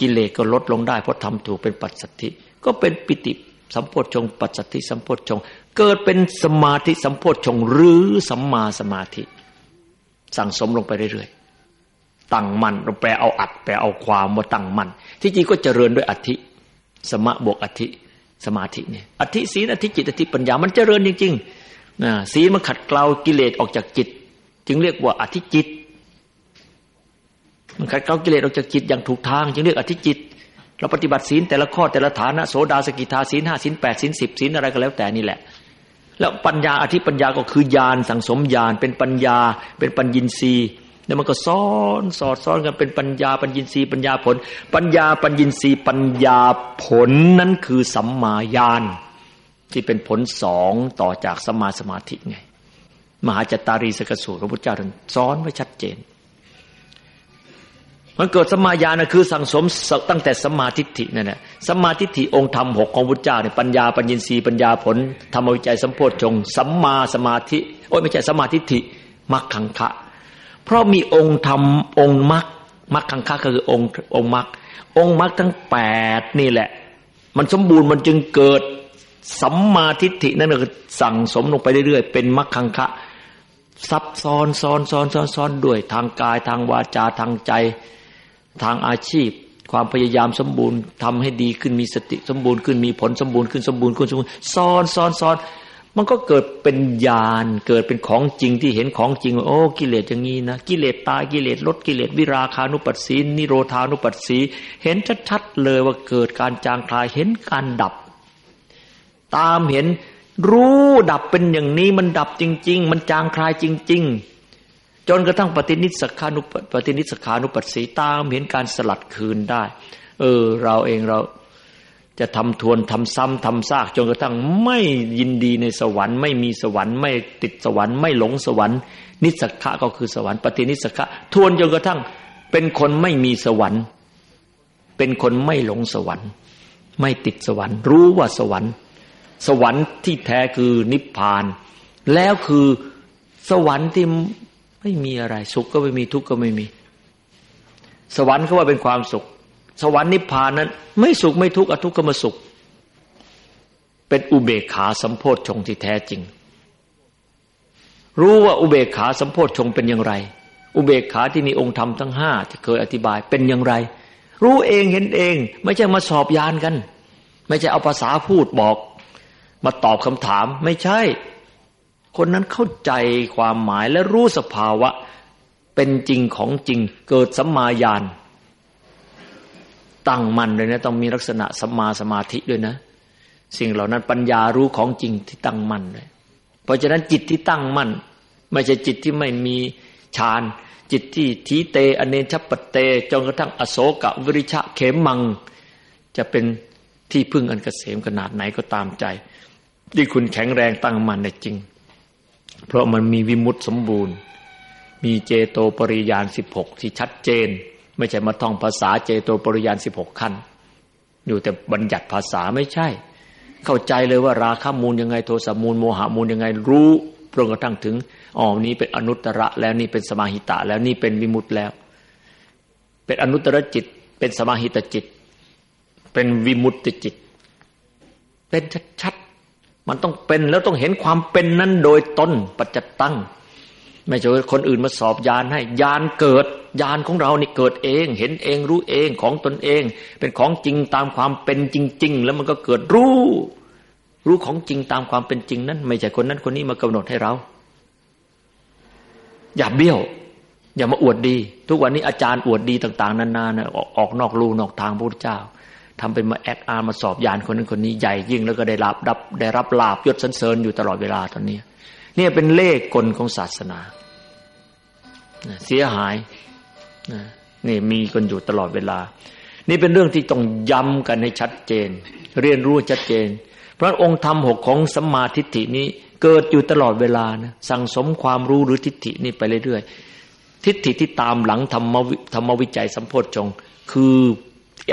กิเลสก็ลดลงได้เพราะทำถูกเป็นปัจสัทธิก็เป็นปิติสัมโพชฌงปัจสัทธิสัมโพชฌงเกิดเป็นสมาธิสัมโพชฌงหรือสัมมาสมาธิ สั่งสมลงไปเรื่อยๆ ตั้งมั่นเราแปลเอาอัดแปลเอาความว่าตั้งมั่นที่จริงก็เจริญด้วยอธิสมะบวกอธิสมาธิเนี่ยอธิศีลอธิจิตอธิปัญญามันเจริญจริงๆนะศีลมันขัดเกลากิเลสออกจากจิต จึงเรียกว่าอธิจิต มันขัดเกลากิเลสออกจากจิตอย่างถูกทาง จึงเรียกอธิจิต เราปฏิบัติศีลแต่ละข้อแต่ละฐานะโสดาสกิทาศีลห้าศีลแปดศีลสิบศีลอะไรก็แล้วแต่นี่แหละแล้วปัญญาอธิปัญญาก็คือญาณสังสมญาณเป็นปัญญา เป็นปัญญินทรีย์ แล้วมันก็ซ้อนสอดซ้อนกันเป็นปัญญาปัญญินทรีย์ปัญญาผล ปัญญาปัญญินทรีย์ปัญญาผลนั้นคือสัมมาญาณที่เป็นผลสองต่อจากสมาสมาธิไง มหาจตารีสกสูตรพระพุทธเจ้าท่านสอนไว้ชัดเจน มันเกิดสมาญาณคือสังสมตั้งแต่สมาธิฐินั่นแหละสมาธิฐิองค์ธรรมหกของพุทธเจ้าเนี่ยปัญญาปัญญินทรีย์ปัญญาผลธรรมวิจัยสัมโพธชงสัมมาสมาธิโอ้ยไม่ใช่สมาธิฐิมักขังคะ เพราะมีองค์ธรรมองค์มรักมรักขังคะคือองค์องค์มรักองค์มรักทั้งแปดนี่แหละ มันสมบูรณ์มันจึงเกิดสัมมาทิฏฐินั่นคือสั่งสมลงไปเรื่อยๆ เป็นมรักขังคะซับซ้อนซ้อนซ้อนซ้อนซ้อนด้วยทางกายทางวาจาทางใจทางอาชีพ ความพยายามสมบูรณ์ทำให้ดีขึ้นมีสติสมบูรณ์ขึ้นมีผลสมบูรณ์ขึ้นสมบูรณ์ขึ้นสมบูรณ์ซ้อนซ้อนซ้อน มันก็เกิดเป็นญาณเกิดเป็นของจริงที่เห็นของจริงโอ้กิเลสอย่างนี้นะกิเลสตายกิเลสลดกิเลสวิราคานุปัสสีนิโรธานุปัสสีเห็นชัดๆเลยว่าเกิดการจางคลายเห็นการดับ ตามเห็นรู้ดับเป็นอย่างนี้มันดับจริง ๆ มันจางคลายจริง ๆ จนกระทั่งปฏินิสขานุปฏินิสขานุปัสสีตามเห็นการสลัดคืนได้ เออ เราเองเรา จะทำทวนทำซ้ำทำซากจนกระทั่งไม่ยินดีในสวรรค์ ไม่มีสวรรค์ ไม่ติดสวรรค์ ไม่หลงสวรรค์ นิสขะก็คือสวรรค์ปฏินิสขะทวนจนกระทั่ง เป็นคนไม่มีสวรรค์ เป็นคนไม่หลงสวรรค์ ไม่ติดสวรรค์ รู้ว่าสวรรค์ สวรรค์ที่แท้คือนิพพาน แล้วคือสวรรค์ที่ไม่มีอะไร สุขก็ไม่มีทุกข์ก็ไม่มี สวรรค์เขาว่าเป็นความสุข สวรรค์นิพพานนั้น ไม่สุขไม่ทุกข์อทุกข์ก็มาสุข เป็นอุเบกขาสัมโพธชงที่แท้จริง รู้ว่าอุเบกขาสัมโพธชงเป็นอย่างไร อุเบกขาที่มีองค์ธรรมทั้งห้าที่เคยอธิบายเป็นอย่างไร รู้เองเห็นเอง ไม่ใช่มาสอบยานกัน ไม่ใช่เอาภาษาพูดบอก มาตอบคำถามไม่ใช่ คนนั้นเข้าใจความหมายและรู้สภาวะเป็นจริงของจริงเกิดสัมมาญาณ ตั้งมั่นเลยนะต้องมีลักษณะสัมมาสมาธิด้วยนะ สิ่งเหล่านั้นปัญญารู้ของจริงที่ตั้งมั่นเลย เพราะฉะนั้นจิตที่ตั้งมั่น ไม่ใช่จิตที่ไม่มีฌานจิตที่ทีเตอเนชปเตจนกระทั่งอโศกวิริชะเขมมัง จะเป็นที่พึ่งอันกเกษมขนาดไหนก็ตามใจ ที่คุณแข็งแรงตั้งมั่นในจริง เพราะมันมีวิมุตติสมบูรณ์ มีเจโตปริยานสิบหกที่ชัดเจน ไม่ใช่มาท่องภาษาเจโตปริยานสิบหกขั้น อยู่แต่บัญญัติภาษาไม่ใช่ เข้าใจเลยว่าราคะมูลยังไงโทสะมูลโมหะมูลยังไงรู้จนกระทั่งถึงอ๋อนี้เป็นอนุตตระแล้วนี่เป็นสมาหิตะ แล้วนี่เป็นวิมุตติแล้ว เป็นอนุตตรจิต เป็นสมาหิตจิต เป็นวิมุตติจิต เป็นชัดมันต้องเป็นแล้วต้องเห็นความเป็นนั้นโดยตนปัจจตั้ง ไม่ใช่คนอื่นมาสอบยานให้ยานเกิด ยานของเรานี่เกิดเอง เห็นเองรู้เองของตนเอง เป็นของจริงตามความเป็นจริง ๆ แล้วมันก็เกิดรู้ รู้ของจริงตามความเป็นจริงนั้น ไม่ใช่คนนั้นคนนี้มากำหนดให้เรา อย่าเบี้ยว อย่ามาอวดดี ทุกวันนี้อาจารย์อวดดีต่าง ๆ นานานะออกนอกลูนอกทางพระพุทธเจ้าทำเป็นมาแอคอาร์มาสอบยานคนนั้นคนนี้ใหญ่ยิ่งแล้วก็ได้รับดับได้รับลาบยศสันเสริญอยู่ตลอดเวลาตอนนี้เนี่ยเป็นเลขกลของศาสนา เสียหาย นี่มีกันอยู่ตลอดเวลา นี่เป็นเรื่องที่ต้องย้ำกันให้ชัดเจน เรียนรู้ชัดเจน เพราะองค์ธรรมหกของสัมมาทิฏฐินี้เกิดอยู่ตลอดเวลานะสั่งสมความรู้หรือทิฏฐินี่ไปเรื่อยๆทิฏฐิที่ตามหลังธรรมธรรมวิจัยสัมโพชฌงคือ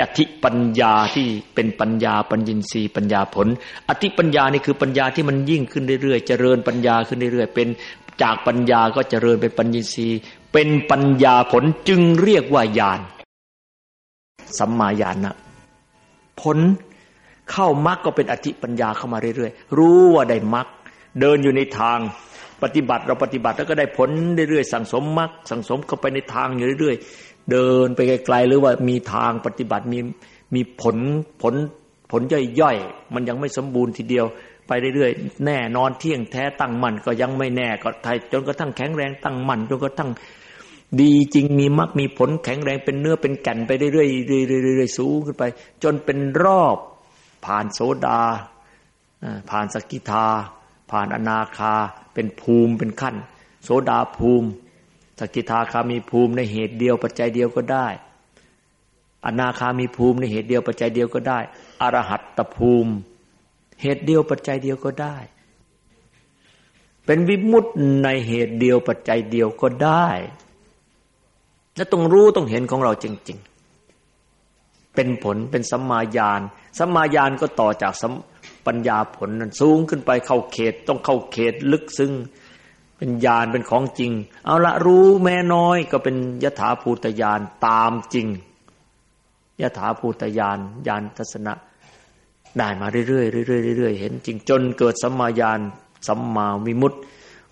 อธิปัญญาที่เป็นปัญญาปัญญินทรีย์ปัญญาผล อธิปัญญานี่คือปัญญาที่มันยิ่งขึ้นเรื่อยๆเจริญปัญญาขึ้นเรื่อยๆเป็นจากปัญญาก็เจริญเป็นปัญญินทรีย์ เป็นปัญญาผลจึงเรียกว่าญาณสัมมาญาณนะผลเข้ามรรคก็เป็นอธิปัญญาเข้ามาเรื่อยๆ รู้ว่าได้มรรคเดินอยู่ในทางปฏิบัติเราปฏิบัติแล้วก็ได้ผลเรื่อยๆสั่งสมมรรคสั่งสมเข้าไปในทางอยู่เรื่อยๆ เดินไปไกลๆหรือว่ามีทางปฏิบัติมีมีผลผลผลย่อยๆ มันยังไม่สมบูรณ์ทีเดียว ไปเรื่อยๆ แน่นอนเที่ยงแท้ตั้งมั่นก็ยังไม่แน่ก็ไทยจนกระทั่งแข็งแรงตั้งมั่นจนกระทั่งดีจริงมีมรรคมีผลแข็งแรงเป็นเนื้อเป็นแก่นไปเรื่อยๆเรื่อยๆสูงขึ้นไป จนเป็นรอบผ่านโสดา ผ่านสกิทา ผ่านอนาคา เป็นภูมิเป็นขั้น โสดาภูมิ สกิทาคามีภูมิในเหตุเดียวปัจจัยเดียวก็ได้ อนาคามีภูมิในเหตุเดียวปัจจัยเดียวก็ได้ อรหัตตภูมิ เหตุเดียวปัจจัยเดียวก็ได้ เป็นวิมุตตในเหตุเดียวปัจจัยเดียวก็ได้ และต้องรู้ต้องเห็นของเราจริง ๆ เป็นผลเป็นสัมมาญาณสัมมาญาณก็ต่อจากปัญญาผลนั้นสูงขึ้นไปเข้าเขตต้องเข้าเขตลึกซึ้งเป็นญาณเป็นของจริง เอาละรู้แม้น้อยก็เป็นยถาภูตญาณตามจริงยถาภูตญาณญาณทัศนะ ได้มาเรื่อยๆเรื่อยๆเรื่อยๆเห็นจริงจนเกิดสัมมาญาณสัมมาวิมุตติ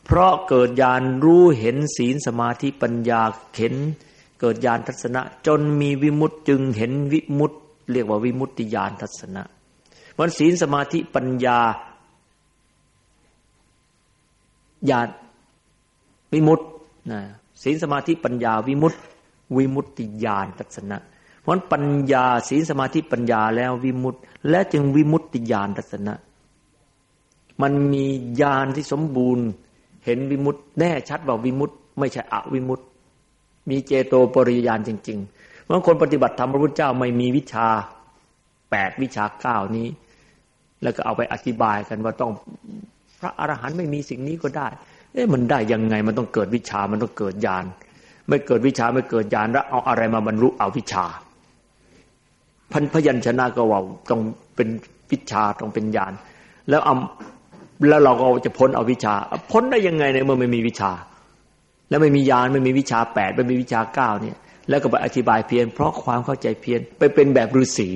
เพราะเกิดญาณรู้เห็นศีลสมาธิปัญญาเห็นเกิดญาณทัศนะ จนมีวิมุตติจึงเห็นวิมุตติเรียกว่าวิมุตติญาณทัศนะมันศีลสมาธิปัญญาญาณวิมุตตินะศีลสมาธิปัญญาวิมุตติวิมุตติญาณทัศนะ เพราะปัญญาศีลสมาธิปัญญาแล้ววิมุตติ และจึงวิมุตติญาณทัศนะ มันมีญาณที่สมบูรณ์ เห็นวิมุตติแน่ชัดว่าวิมุตติ ไม่ใช่อวิมุตติ มีเจโตปริยานจริงๆบางคนปฏิบัติธรรมพระพุทธเจ้าไม่มีวิชาแปดวิชาเก้านี้ แล้วก็เอาไปอธิบายกันว่าต้องพระอรหันต์ไม่มีสิ่งนี้ก็ได้ เอ๊ะมันได้ยังไงมันต้องเกิดวิชามันต้องเกิดญาณไม่เกิดวิชาไม่เกิดญาณแล้วเอาอะไรมาบรรลุเอาวิชา พันพยัญชนะก็ว่าต้องเป็นวิชาต้องเป็นญาณแล้วเอาแล้วเราก็จะพ้นเอาวิชา พ้นได้ยังไงในเมื่อไม่มีวิชา แล้วไม่มีญาณไม่มีวิชาแปดไม่มีวิชาเก้าเนี่ย แล้วก็ไปอธิบายเพียน เพราะความเข้าใจเพียนไปเป็นแบบฤาษี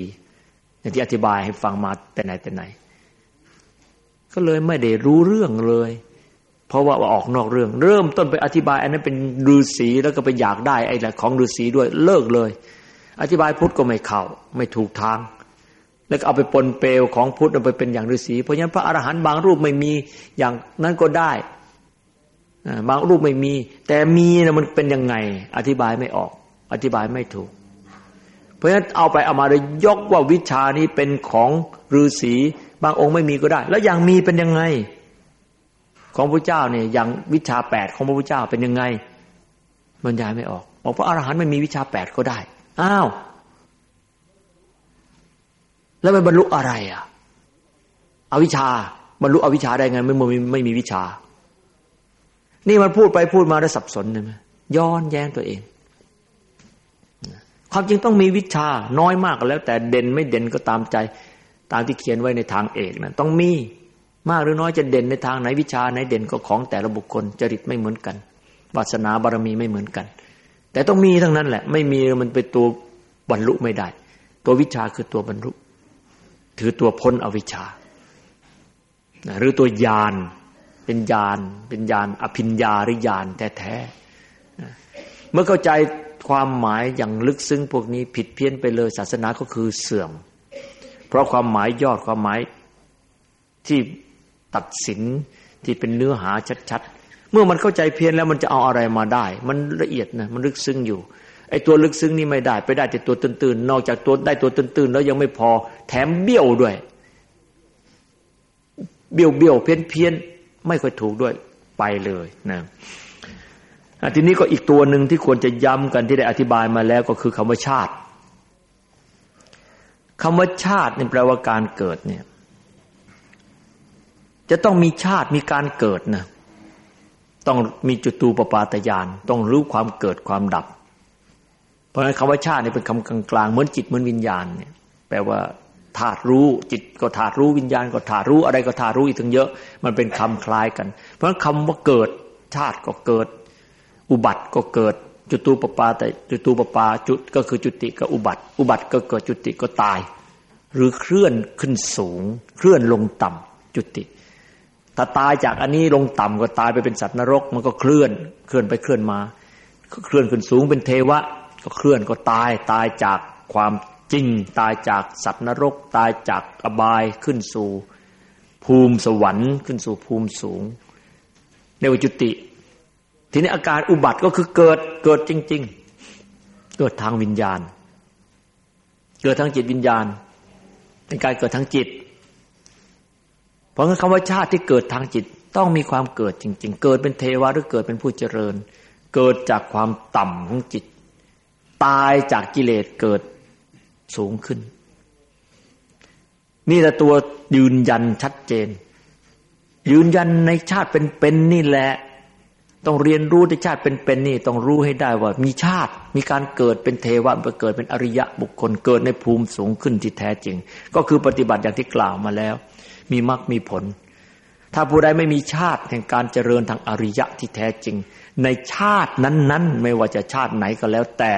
อย่างที่อธิบายให้ฟังมาแต่ไหนแต่ไหน ก็เลยไม่ได้รู้เรื่องเลย เพราะว่าออกนอกเรื่อง เริ่มต้นไปอธิบาย อันนั้นเป็นฤาษีแล้วก็ไปอยากได้ไอ้ของฤาษีด้วยเลิกเลย อธิบายพุทธก็ไม่เข้าไม่ถูกทาง แล้วเอาไปปนเปลวของพุทธเอาไปเป็นอย่างฤาษีเพราะฉะนั้นพระอรหันต์บางรูปไม่มีอย่างนั้นก็ได้บางรูปไม่มี แต่มีนะมันเป็นยังไง อธิบายไม่ออก อธิบายไม่ถูก เพราะฉะนั้นเอาไปเอามาเลยยกว่าวิชานี้เป็นของฤาษีบางองค์ไม่มีก็ได้ แล้วอย่างมีเป็นยังไง ของพระเจ้าเนี่ยอย่างวิชาแปดของพระพุทธเจ้าเป็นยังไงบรรยายไม่ออกบอกพระอรหันต์ไม่มีวิชาแปดก็ได้ อ้าว แล้วมันบรรลุอะไรอะ อวิชาบรรลุอวิชาได้ไงไม่ม่ไม่มีวิชา นี่มันพูดไปพูดมาแล้วสับสนเลยไหมย้อนแย้งตัวเอง ความจริงต้องมีวิชา น้อยมากแล้ว แต่เด่นไม่เด่นก็ตามใจ ตามที่เขียนไว้ในทางเอกนะต้องมีมากหรือน้อยจะเด่นในทางไหนวิชาไหนเด่นก็ของแต่ละบุคคลจริตไม่เหมือนกันวาสนาบารมีไม่เหมือนกัน แต่ต้องมีทั้งนั้นแหละ ไม่มีมันเป็นตัวบรรลุไม่ได้ ตัววิชาคือตัวบรรลุ ถือตัวพ้นอวิชชา หรือตัวญาณเป็นญาณเป็นญาณอภิญญาหรือญาณแท้ๆเมื่อเข้าใจความหมายอย่างลึกซึ้งพวกนี้ผิดเพี้ยนไปเลยศาสนาก็คือเสื่อม เพราะความหมายยอดความหมายที่ตัดสินที่เป็นเนื้อหาชัดๆ เมื่อมันเข้าใจเพี้ยนแล้วมันจะเอาอะไรมาได้ มันละเอียดนะมันลึกซึ้งอยู่ไอ้ตัวลึกซึ้งนี่ไม่ได้ ไปได้แต่ตัวตื่นๆนอกจากตัวได้ตัวตื่นๆแล้วยังไม่พอ แถมเบี้ยวด้วย เบี้ยวเบี้ยวเพี้ยนเพี้ยนไม่ค่อยถูกด้วยไปเลยนะทีนี้ก็อีกตัวหนึ่งที่ควรจะย้ำกันที่ได้อธิบายมาแล้วก็คือคำว่าชาติคำว่าชาตินี่แปลว่าการเกิดเนี่ย จะต้องมีชาติมีการเกิดนะ ต้องมีจุตูปปาตยานต้องรู้ความเกิดความดับ เพราะฉะนั้นคำว่าชาตินี่เป็นคำกลางๆเหมือนจิตเหมือนวิญญาณเนี่ยแปลว่าธาตุรู้จิตก็ธาตุรู้วิญญาณก็ธาตุรู้อะไรก็ธาตุรู้อีกทั้งเยอะ มันเป็นคำคล้ายกัน เพราะฉะนั้นคำว่าเกิดชาติก็เกิด อุบัติก็เกิดจุตูปปาแต่จุตูปปาจุดก็คือจุติกับอุบัติ อุบัติก็เกิดจุติก็ตาย หรือเคลื่อนขึ้นสูง เคลื่อนลงต่ำจุติ ถ้าตายจากอันนี้ลงต่ำก็ตายไปเป็นสัตว์นรก มันก็เคลื่อนเคลื่อนไปเคลื่อนมาเคลื่อนขึ้นสูงเป็นเทวะ ก็เคลื่อนก็ตายตายจากความจริง ตายจากสัตว์นรก ตายจากอบายขึ้นสู่ ภูมิสวรรค์ ขึ้นสู่ภูมิสูงในวจุติ ทีนี้อาการอุบัติก็คือเกิดเกิดจริง ๆ เกิดทางวิญญาณ เกิดทางจิตวิญญาณ เป็นการเกิดทางจิต เพราะงั้นคำว่าชาติที่เกิดทางจิตต้องมีความเกิดจริง ๆ เกิดเป็นเทวะหรือเกิดเป็นผู้เจริญ เกิดจากความต่ำของจิต ตายจากกิเลสเกิดสูงขึ้น นี่แหละตัวยืนยันชัดเจน ยืนยันในชาติเป็นๆนนี่แหละ ต้องเรียนรู้ในชาติเป็นๆนนี่ต้องรู้ให้ได้ว่า มีชาติมีการเกิดเป็นเทวะเกิดเป็นอริยะบุคคลเกิดในภูมิสูงขึ้นที่แท้จริง ก็คือปฏิบัติอย่างที่กล่าวมาแล้ว มีมรรคมีผล ถ้าผู้ใดไม่มีชาติแห่งการเจริญทางอริยะที่แท้จริง ในชาตินั้น ๆ ไม่ว่าจะชาติไหนก็แล้วแต่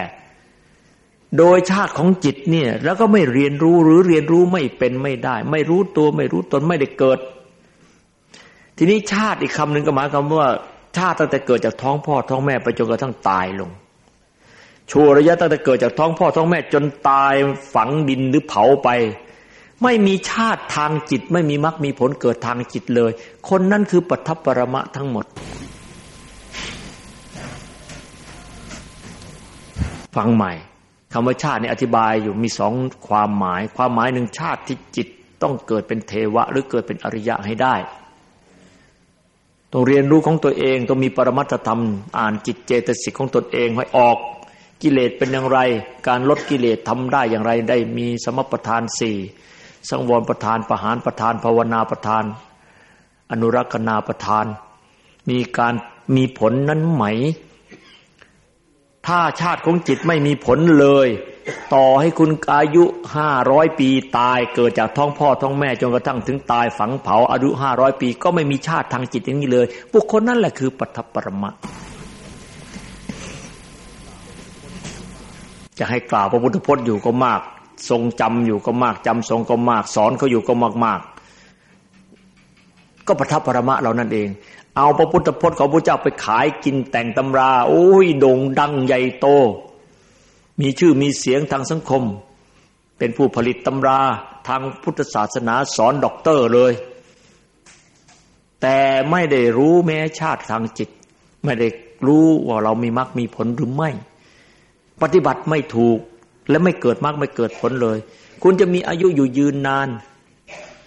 โดยชาติของจิตเนี่ยแล้วก็ไม่เรียนรู้หรือเรียนรู้ไม่เป็นไม่ได้ ไม่รู้ตัวไม่รู้ตนไม่ได้เกิด ทีนี้ชาติอีกคำหนึ่งก็หมายความว่า ชาติตั้งแต่เกิดจากท้องพ่อท้องแม่ไปจนกระทั่งตายลงชั่วระยะตั้งแต่เกิดจากท้องพ่อท้องแม่จนตายฝังดินหรือเผาไป ไม่มีชาติทางจิต ไม่มีมรรคมีผลเกิดทางจิตเลย คนนั้นคือปัทภปรมะทั้งหมด ฟังใหม่คำว่าชาตินี่อธิบายอยู่มีสองความหมาย ความหมายหนึ่งชาติที่จิตต้องเกิดเป็นเทวะ หรือเกิดเป็นอริยะให้ได้ต้องเรียนรู้ของตัวเองต้องมีปรมัตธรรม อ่านจิตเจตสิกของตนเองให้ออกกิเลสเป็นอย่างไร การลดกิเลสทำได้อย่างไรได้มีสมปทานสี่ สังวรประธานประหารประธาน ภาวนาประธาน อนุรักษณาประธาน มีการมีผลนั้นไหม ถ้าชาติของจิตไม่มีผลเลย ต่อให้คุณอายุห้าร้อยปีตายเกิดจากท้องพ่อท้องแม่จนกระทั่งถึงตายฝังเผาอายุห้าร้อยปี ก็ไม่มีชาติทางจิตอย่างนี้เลย บุคคลนั่นแหละคือปทปรมะจะให้กล่าวพระพุทธพจน์อยู่ก็มาก ทรงจำอยู่ก็มากจำทรงก็มาก สอนเขาอยู่ก็มากมากก็ประทับปรมะเรานั่นเอง เอาพระพุทธพจน์ของพระเจ้าไปขายกินแต่งตำรา โอ้ยโด่งดังใหญ่โต มีชื่อมีเสียงทางสังคม เป็นผู้ผลิตตำราทางพุทธศาสนาสอนด็อกเตอร์เลย แต่ไม่ได้รู้แม้ชาติทางจิต ไม่ได้รู้ว่าเรามีมรรคมีผลหรือไม่ ปฏิบัติไม่ถูก และไม่เกิดมากไม่เกิดผลเลย คุณจะมีอายุอยู่ยืนนาน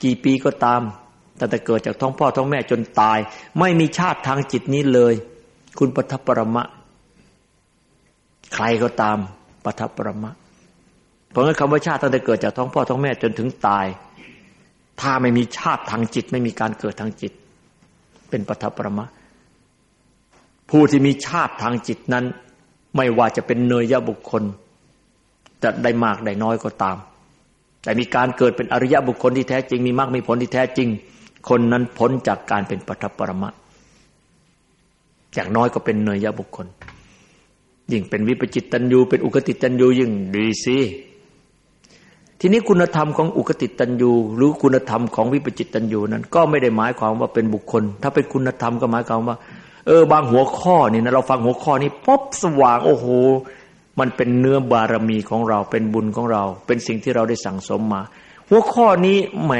กี่ปีก็ตามแต่แต่เกิดจากท้องพ่อท้องแม่จนตาย ไม่มีชาติทางจิตนี้เลย คุณปทัปปรมะ ใครก็ตามปทัปปรมะ เพราะงั้นคำว่าชาติตั้งแต่เกิดจากท้องพ่อท้องแม่จนถึงตาย ถ้าไม่มีชาติทางจิต ไม่มีการเกิดทางจิต เป็นปทัปปรมะ ผู้ที่มีชาติทางจิตนั้น ไม่ว่าจะเป็นเนยยบุคคล จะได้มากได้น้อยก็ตาม แต่มีการเกิดเป็นอริยบุคคลที่แท้จริง มีมากมีผลที่แท้จริง คนนั้นพ้นจากการเป็นปัทภปรมะอย่างน้อยก็เป็นเนยยบุคคล ยิ่งเป็นวิปจิตตัญญูเป็นอุคติตัญญูยิ่งดีสิทีนี้คุณธรรมของอุคติตัญญูหรือคุณธรรมของวิปจิตตัญญูนั้น ก็ไม่ได้หมายความว่าเป็นบุคคล ถ้าเป็นคุณธรรมก็หมายความว่า เออบางหัวข้อนี่นะเราฟังหัวข้อนี้ป๊บสว่างโอ้โห มันเป็นเนื้อบารมีของเราเป็นบุญของเรา เป็นสิ่งที่เราได้สั่งสมมา หัวข้อนี้แหม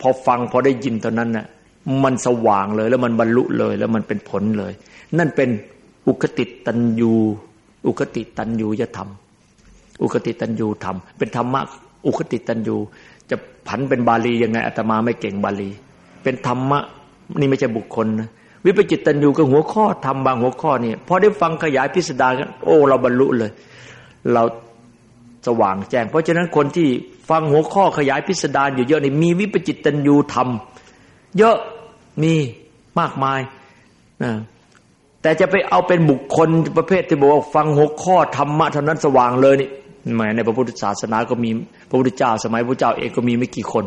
พอฟังพอได้ยินตอนนั้นน่ะมันสว่างเลยแล้วมันบรรลุเลยแล้วมันเป็นผลเลย นั่นเป็นอุคติตันยูอุคติตันยูยธรรม อุคติตันยูธรรม เป็นธรรมะอุคติตันยูจะผันเป็นบาลียังไงอาตมาไม่เก่งบาลี เป็นธรรมะนี่ไม่ใช่บุคคลนะ วิปจิตตันยูก็หัวข้อทำบางหัวข้อนี่พอได้ฟังขยายพิสดารกันโอ้เราบรรลุเลย เราสว่างแจ้ง เพราะฉะนั้นคนที่ฟังหัวข้อขยายพิสดารอยู่เยอะนี่มีวิปจิตตันยูทำเยอะมีมากมายนะแต่จะไปเอาเป็นบุคคลประเภทที่บอกว่าฟังหัวข้อธรรมะเท่านั้นสว่างเลยนี่หมายในพระพุทธศาสนาก็มีพระพุทธเจ้า สมัยพระเจ้าเองก็มีไม่กี่คน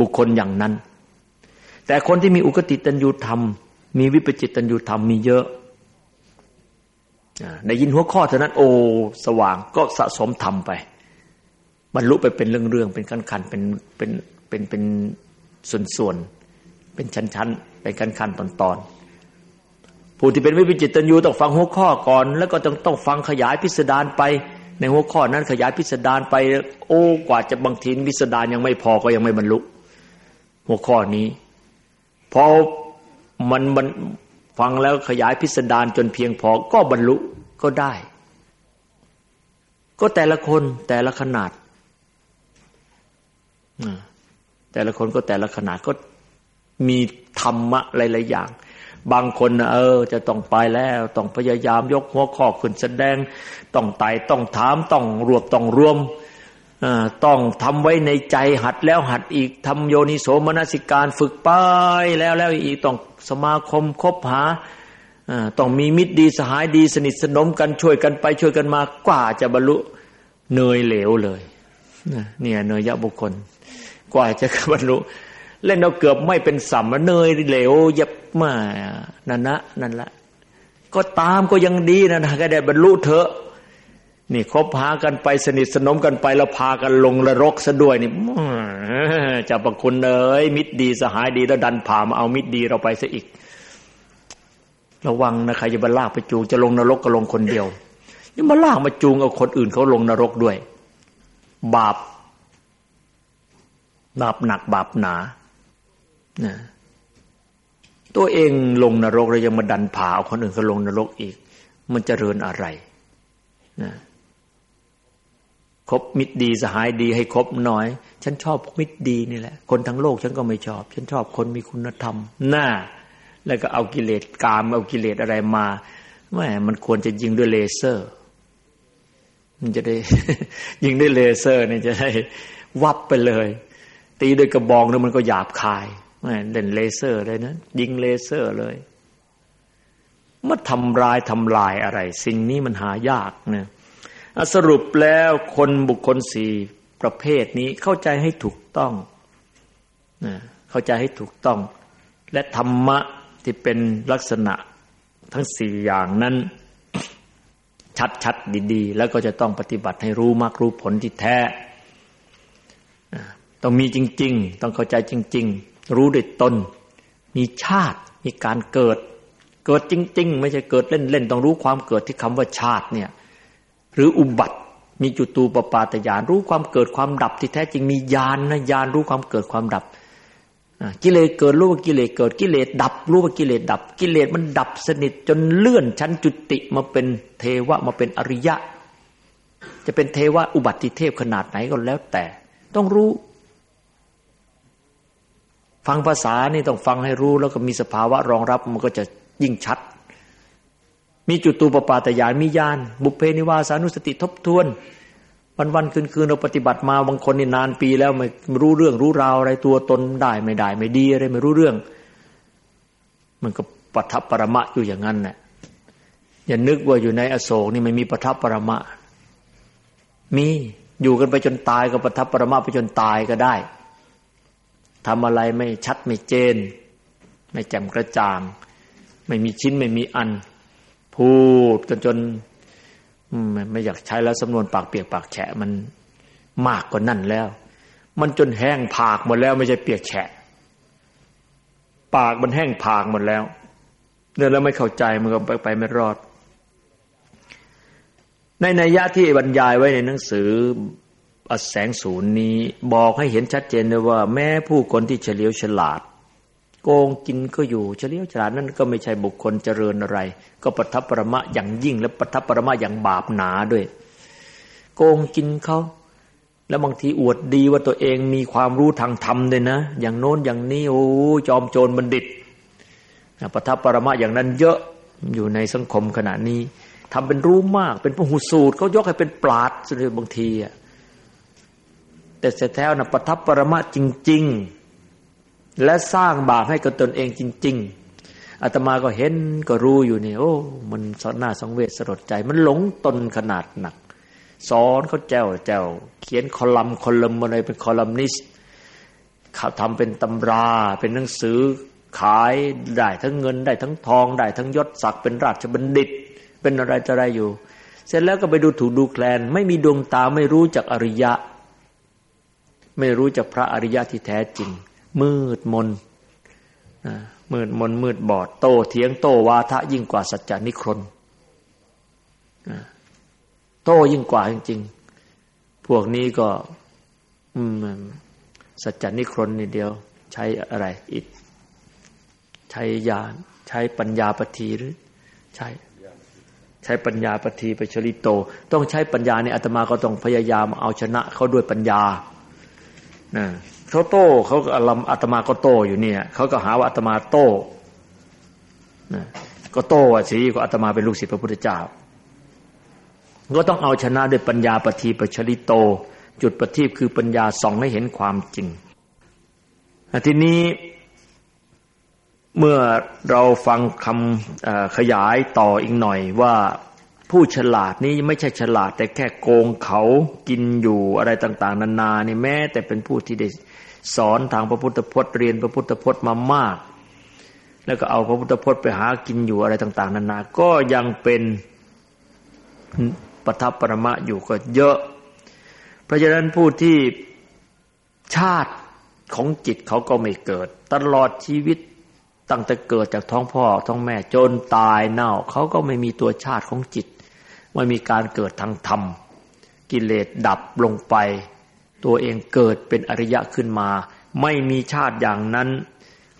บุคคลอย่างนั้น แต่คนที่มีอุกติตันยูธรรม มีวิปจิตตันยูธรรมมีเยอะได้ยินหัวข้อเท่านั้นโอสว่างก็สะสมธรรมไป บรรลุไปเป็นเรื่องๆเป็นขั้นๆเป็นเป็นเป็นเป็นส่วนๆเป็นชั้นๆเป็นขั้นๆตอนๆผู้ที่เป็นวิปจิตตันยูต้องฟังหัวข้อก่อน แล้วก็ต้องต้องฟังขยายพิสดารไปในหัวข้อนั้นขยายพิสดารไป โอ้กว่าจะบางทีพิสดารยังไม่พอก็ยังไม่บรรลุ หัวข้อนี้ พอ มันมันฟังแล้วขยายพิสดารจนเพียงพอก็บรรลุก็ได้ ก็แต่ละคนแต่ละขนาดแต่ละคนก็แต่ละขนาดก็มีธรรมะหลายๆอย่าง บางคนเออ จะต้องไปแล้ว ต้องพยายามยกหัวข้อขึ้นแสดง ต้องไต่ต้องถาม ต้องรวบต้องรวม ต้องทำไว้ในใจหัดแล้วหัดอีกทำโยนิโสมนสิการฝึกไปแล้วแล้วอีกต้องสมาคมคบหาต้องมีมิตรดีสหายดีสนิทสนมกันช่วยกันไปช่วยกันมากว่าจะบรรลุเนยเหลวเลยเนี่ยเนยยะบุคคล กว่าจะบรรลุเล่นเอาเกือบไม่เป็นสัมเนยเหลวยับมานั่นนะนั่นละก็ตามก็ยังดีนะนะก็ได้บรรลุเถอะ นี่คบหากันไปสนิทสนมกันไปแล้วพากันลงระรกซะด้วยนี่จะประคุณเอ้ยมิตรดีสหายดีแล้วดันผ่ามาเอามิตรดีเราไปซะอีก ระวังนะใครจะมาลากไปจูงจะลงนรกก็ลงคนเดียวยังมาลากมาจูงเอาคนอื่นเขาลงนรกด้วย บาปบาปหนักบาปหนานะตัวเองลงนรกแล้วยังมาดันผ่าเอาคนอื่นก็ลงนรกอีก มันจเจริญอะไรนะ คบมิตรดีสหายดีให้คบน้อย ฉันชอบมิตรดีนี่แหละ คนทั้งโลกฉันก็ไม่ชอบ ฉันชอบคนมีคุณธรรมหน่าแล้วก็เอากิเลสกามเอากิเลสอะไรมาแม่มันควรจะยิงด้วยเลเซอร์ มันจะได้ยิงด้วยเลเซอร์เนี่ยจะได้วับไปเลย ตีด้วยกระบองแล้วมันก็หยาบคายเล่นเลเซอร์เลยนะยิงเลเซอร์เลยมาทำลายทำลายอะไร สิ่งนี้มันหายากเนะ สรุปแล้วคนบุคคลสี่ประเภทนี้เข้าใจให้ถูกต้องนะเข้าใจให้ถูกต้อง และธรรมะที่เป็นลักษณะทั้งสี่อย่างนั้น ชัดๆดีๆ แล้วก็จะต้องปฏิบัติให้รู้มากรู้ผลที่แท้ต้องมีจริง ๆ ต้องเข้าใจจริง ๆ รู้ด้วยตน มีชาติ มีการเกิด เกิดจริง ๆ ไม่ใช่เกิดเล่น ๆ ต้องรู้ความเกิดที่คำว่าชาติเนี่ย หรืออุบัติ มีจุตูปปาตยานรู้ความเกิดความดับที่แท้จริงมีญาณนะญาณรู้ความเกิดความดับกิเลสเกิดรู้ว่ากิเลสเกิดกิเลสดับรู้ว่ากิเลสดับ กิเลสมันดับสนิทจนเลื่อนชั้นจุติมาเป็นเทวะมาเป็นอริยะ จะเป็นเทวะอุบัติเทพขนาดไหนก็แล้วแต่ ต้องรู้ ฟังภาษานี่ต้องฟังให้รู้แล้วก็มีสภาวะรองรับมันก็จะยิ่งชัด มีจุดตูปปาตยานมีญาณบุพเพนิวาสานุสติทบทวน วันวันคืนคืนเราปฏิบัติมาบางคนนี่นานปีแล้วไม่รู้เรื่องรู้ราวอะไรตัวตนได้ไม่ได้ ไม่ดีอะไรไม่รู้เรื่อง มันก็ปทับปรมะอยู่อย่างนั้นแหละอย่านึกว่าอยู่ในอโศกนี่ไม่มีปทับปรมะ มีอยู่กันไปจนตายก็ปทับปรมะไปจนตายก็ได้ทำอะไรไม่ชัดไม่เจน ไม่แจ่มกระจ่าง ไม่มีชิ้นไม่มีอัน พูดจนจนไม่อยากใช้แล้วสำนวนปากเปียกปากแฉะมันมากกว่านั่นแล้ว มันจนแห้งผากหมดแล้วไม่ใช่เปียกแฉะ ปากมันแห้งผากหมดแล้วเนี่ยแล้วไม่เข้าใจมันก็ไปไปไม่รอด ในนัยยะที่บรรยายไว้ในหนังสืออแสงศูนย์นี้ บอกให้เห็นชัดเจนเลยว่า แม้ผู้คนที่เฉลียวฉลาด โกงกินก็อยู่เฉลียวฉลาดนั่นก็ไม่ใช่บุคคลเจริญอะไร ก็ปัทัปรมะอย่างยิ่ง และปัทัปรมะอย่างบาปหนาด้วย โกงกินเขาแล้วบางทีอวดดีว่าตัวเองมีความรู้ทางธรรมเลยนะ อย่างโน้นอย่างนี้โอ้จอมโจรบัณฑิตปทัปปรมะอย่างนั้นเยอะอยู่ในสังคมขณะนี้ทำเป็นรู้มากเป็นพหูสูตรเขายกให้เป็นปราดสุดบางทีอะแต่เสร็จแล้วนะปทัปปรมะจริง ๆ และสร้างบาปให้กับตนเองจริง ๆอาตมาก็เห็นก็รู้อยู่นี่โอ้ มันสอนหน้าสังเวชสลดใจ มันหลงตนขนาดหนักสอนเขาแจวแจวเขียนคอลัมน์คอลัมน์อะไรเป็นคอลัมนิสต์เขาทำเป็นตำราเป็นหนังสือขายได้ทั้งเงินได้ทั้งทองได้ทั้งยศศักดิ์เป็นราชบัณฑิต เป็นอะไรจะอะไรอยู่ เสร็จแล้วก็ไปดูถูกดูแคลน ไม่มีดวงตาไม่รู้จักอริยะ ไม่รู้จักพระอริยะที่แท้จริง มืดมนมืดมนมืดบอด โตเถียงโตวาทะยิ่งกว่าสัจจานิครนโตยิ่งกว่าจริงๆ พวกนี้ก็สัจจานิครนนี่เดียว ใช้อะไรอีก ใช้ญาณใช้ปัญญาปฏิหรือใช้ใช้ปัญญาปฏิไปชลิโต ต้องใช้ปัญญาเนี่ยอาตมาก็ต้องพยายามเอาชนะเขาด้วยปัญญา นะเขาโต้เขาก็อาตมาก็โต้อยู่เนี่ยเขาก็หาว่าอาตมาโต้นะก็โต้ว่าสิก็อาตมาเป็นลูกศิษย์พระพุทธเจ้า ก็ต้องเอาชนะด้วยปัญญาปฏิปชลิโต จุดปฏิบคือปัญญาส่องให้เห็นความจริงทีนี้เมื่อเราฟังคำขยายต่ออีกหน่อยว่า ผู้ฉลาดนี้ไม่ใช่ฉลาด แต่แค่โกงเขากินอยู่อะไรต่าง ๆ นานานี่แม้ แต่เป็นผู้ที่ได้สอนทางพระพุทธพจน์เรียนพระพุทธพจน์มามาก แล้วก็เอาพระพุทธพจน์ไปหากินอยู่อะไรต่าง ๆ นานา ก็ยังเป็นปทัปปรมะอยู่ก็เยอะ เพราะฉะนั้นผู้ที่ชาติของจิตเขาก็ไม่เกิด ตลอดชีวิตตั้งแต่เกิดจากท้องพ่อท้องแม่จนตายเน่าเขาก็ไม่มีตัวชาติของจิต ไม่มีการเกิดทางธรรม กิเลสดับลงไป ตัวเองเกิดเป็นอริยะขึ้นมา ไม่มีชาติอย่างนั้น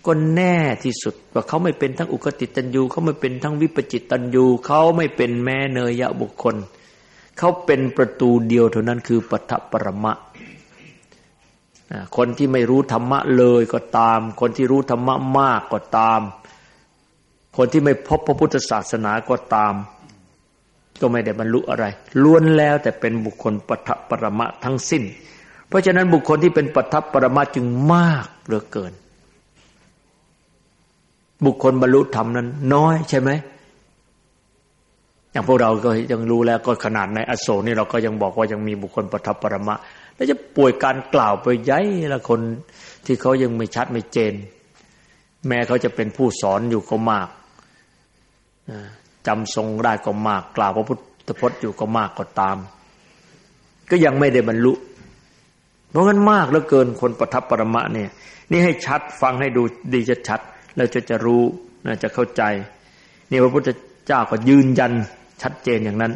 ก็แน่ที่สุดว่าเขาไม่เป็นทั้งอุคติตันยูเขาไม่เป็นทั้งวิปจิตตันยูเขาไม่เป็นแม่เนยยะบุคคล เขาเป็นประตูเดียวเท่านั้นคือปัทปรมะคนที่ไม่รู้ธรรมะเลยก็ตาม คนที่รู้ธรรมะมากก็ตาม คนที่ไม่พบพระพุทธศาสนาก็ตาม ก็ไม่ได้บรรลุอะไร ล้วนแล้วแต่เป็นบุคคลปัทปรมะทั้งสิ้น เพราะฉะนั้นบุคคลที่เป็นปัทปรมะจึงมากเหลือเกิน บุคคลบรรลุธรรมนั้น น้อยใช่ไหมอย่างพวกเราก็ยังรู้แล้วก็ขนาดในอโศกนี่เราก็ยังบอกว่ายังมีบุคคลปทับปรมะ แล้วจะป่วยการกล่าวไปย้ายละคนที่เขายังไม่ชัดไม่เจน แม้เขาจะเป็นผู้สอนอยู่ก็มาก จำทรงได้ก็มาก กล่าวพระพุทธพจน์อยู่ก็มากก็ตาม ก็ยังไม่ได้บรรลุ เพราะงั้นมากเหลือเกินคนประทับปรมะเนี่ย นี่ให้ชัดฟังให้ดูดีจะชัดแล้วจะจะรู้น่าจะเข้าใจ นี่พระพุทธเจ้าก็ยืนยันชัดเจนอย่างนั้น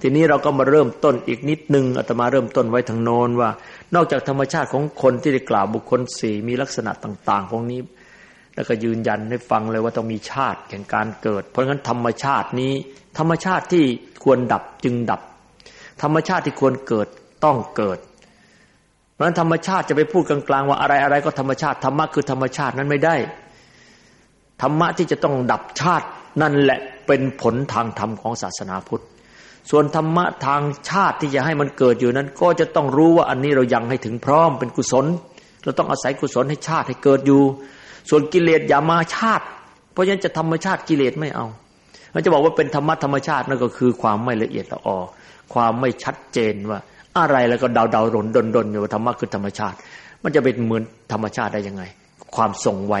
ทีนี้เราก็มาเริ่มต้นอีกนิดนึงอาตมาเริ่มต้นไว้ทางโน้นว่า นอกจากธรรมชาติของคนที่ได้กล่าวบุคคลสี่มีลักษณะต่าง ๆ ของนี้ แล้วก็ยืนยันให้ฟังเลยว่าต้องมีชาติแห่งการเกิด เพราะงั้นธรรมชาตินี้ ธรรมชาติที่ควรดับจึงดับ ธรรมชาติที่ควรเกิดต้องเกิด เพราะฉะนั้นธรรมชาติจะไปพูดกลางๆว่าอะไรอะไรก็ธรรมชาติธรรมะคือธรรมชาตินั้นไม่ได้ ธรรมะที่จะต้องดับชาตินั่นแหละเป็นผลทางธรรมของศาสนาพุทธ ส่วนธรรมะทางชาติที่จะให้มันเกิดอยู่นั้น ก็จะต้องรู้ว่าอันนี้เรายังให้ถึงพร้อมเป็นกุศล เราต้องอาศัยกุศลให้ชาติให้เกิดอยู่ ส่วนกิเลสอย่ามาชาติ เพราะฉะนั้นจะธรรมชาติกิเลสไม่เอามันจะบอกว่าเป็นธรรมะธรรมชาตินั่นก็คือความไม่ละเอียดละออความไม่ชัดเจนว่า อะไรแล้วก็เดาเดาดนดนดนอยู่ว่าธรรมะคือธรรมชาติ มันจะเป็นเหมือนธรรมชาติได้ยังไง ความทรงไว้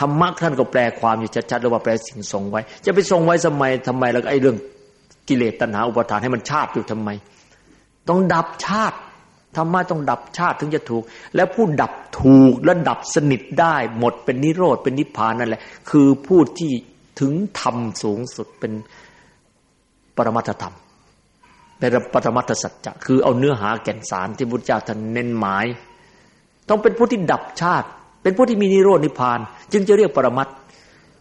ธรรมะท่านก็แปลความอยู่ชัดๆหรือว่าแปลสิ่งทรงไว้ จะไปทรงไว้สมัยทำไมแล้วไอ้เรื่องกิเลสตัณหาอุปทานให้มันชาติอยู่ทำไม ต้องดับชาติ ธรรมะต้องดับชาติถึงจะถูก แล้วผู้ดับถูกและดับสนิทได้ หมดเป็นนิโรธเป็นนิพพานนั่นแหละ คือผู้ที่ถึงธรรมสูงสุดเป็นปรมัตธรรมเป็นปรมัตถสัจจะคือเอาเนื้อหาแก่นสารที่พุทธเจ้าท่านเน้นหมาย ต้องเป็นผู้ที่ดับชาติ เป็นผู้ที่มีนิโรธนิพพาน จึงจะเรียกปรมัต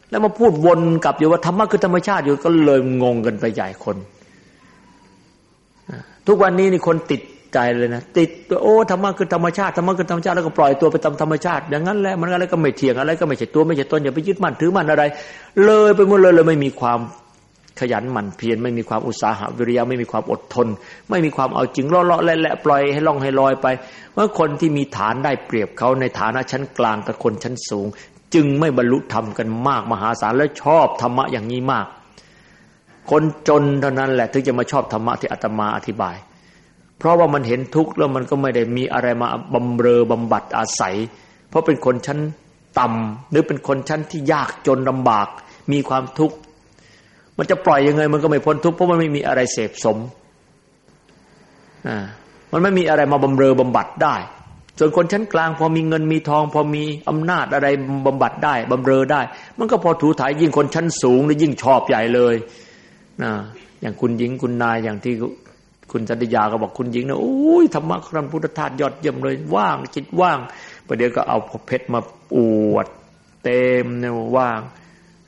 แล้วมาพูดวนกลับอยู่ว่าธรรมะคือธรรมชาติอยู่ก็เลยงงกันไปใหญ่คน ทุกวันนี้นี่คนติด ใจเลยนะติดตัวโอ้ธรรมะคือธรรมชาติธรรมะคือธรรมชาติแล้วก็ปล่อยตัวไปตามธรรมชาติอย่างนั้นแหละมันอะไรก็ไม่เที่ยงอะไรก็ไม่ใช่ตัวไม่ใช่ตนอย่าไปยึดมั่นถือมั่นอะไร เลยไปหมดเลยเลยไม่มีความขยันหมั่นเพียรไม่มีความอุตสาหะวิริยะไม่มีความอดทน ไม่มีความเอาจริงเลาะๆและๆปล่อยให้ล่องให้ลอยไปเมื่อคนที่มีฐานได้เปรียบเขาในฐานะชั้นกลางกับคนชั้นสูง จึงไม่บรรลุธรรมกันมากมหาศาลและชอบธรรมะอย่างนี้มาก คนจนเท่านั้นแหละถึงจะมาชอบธรรมะที่อาตมาอธิบาย เพราะว่ามันเห็นทุกข์แล้วมันก็ไม่ได้มีอะไรมาบำเรอบำบัดอาศัย เพราะเป็นคนชั้นต่ำหรือเป็นคนชั้นที่ยากจนลำบาก มีความทุกข์มันจะปล่อยยังไง มันก็ไม่พ้นทุกข์เพราะมันไม่มีอะไรเสพสมอ่ามันไม่มีอะไรมาบำเรอบำบัดได้ ส่วนคนชั้นกลาง พอมีเงินมีทอง พอมีอำนาจอะไรบำบัดได้บำเรอได้ มันก็พอถูถ่ายยิ่งคนชั้นสูงนี่ยิ่งชอบใหญ่เลยนะอย่างคุณหญิงคุณนายอย่างที่ คุณสัตยาก็บอกคุณหญิงนะโอ้ยธรรมะครันพุทธทาสยอดเยี่ยมเลยว่างจิตว่างประเดี๋ยวก็เอาเพชรมาอวด เต็มเนี่ยว่าง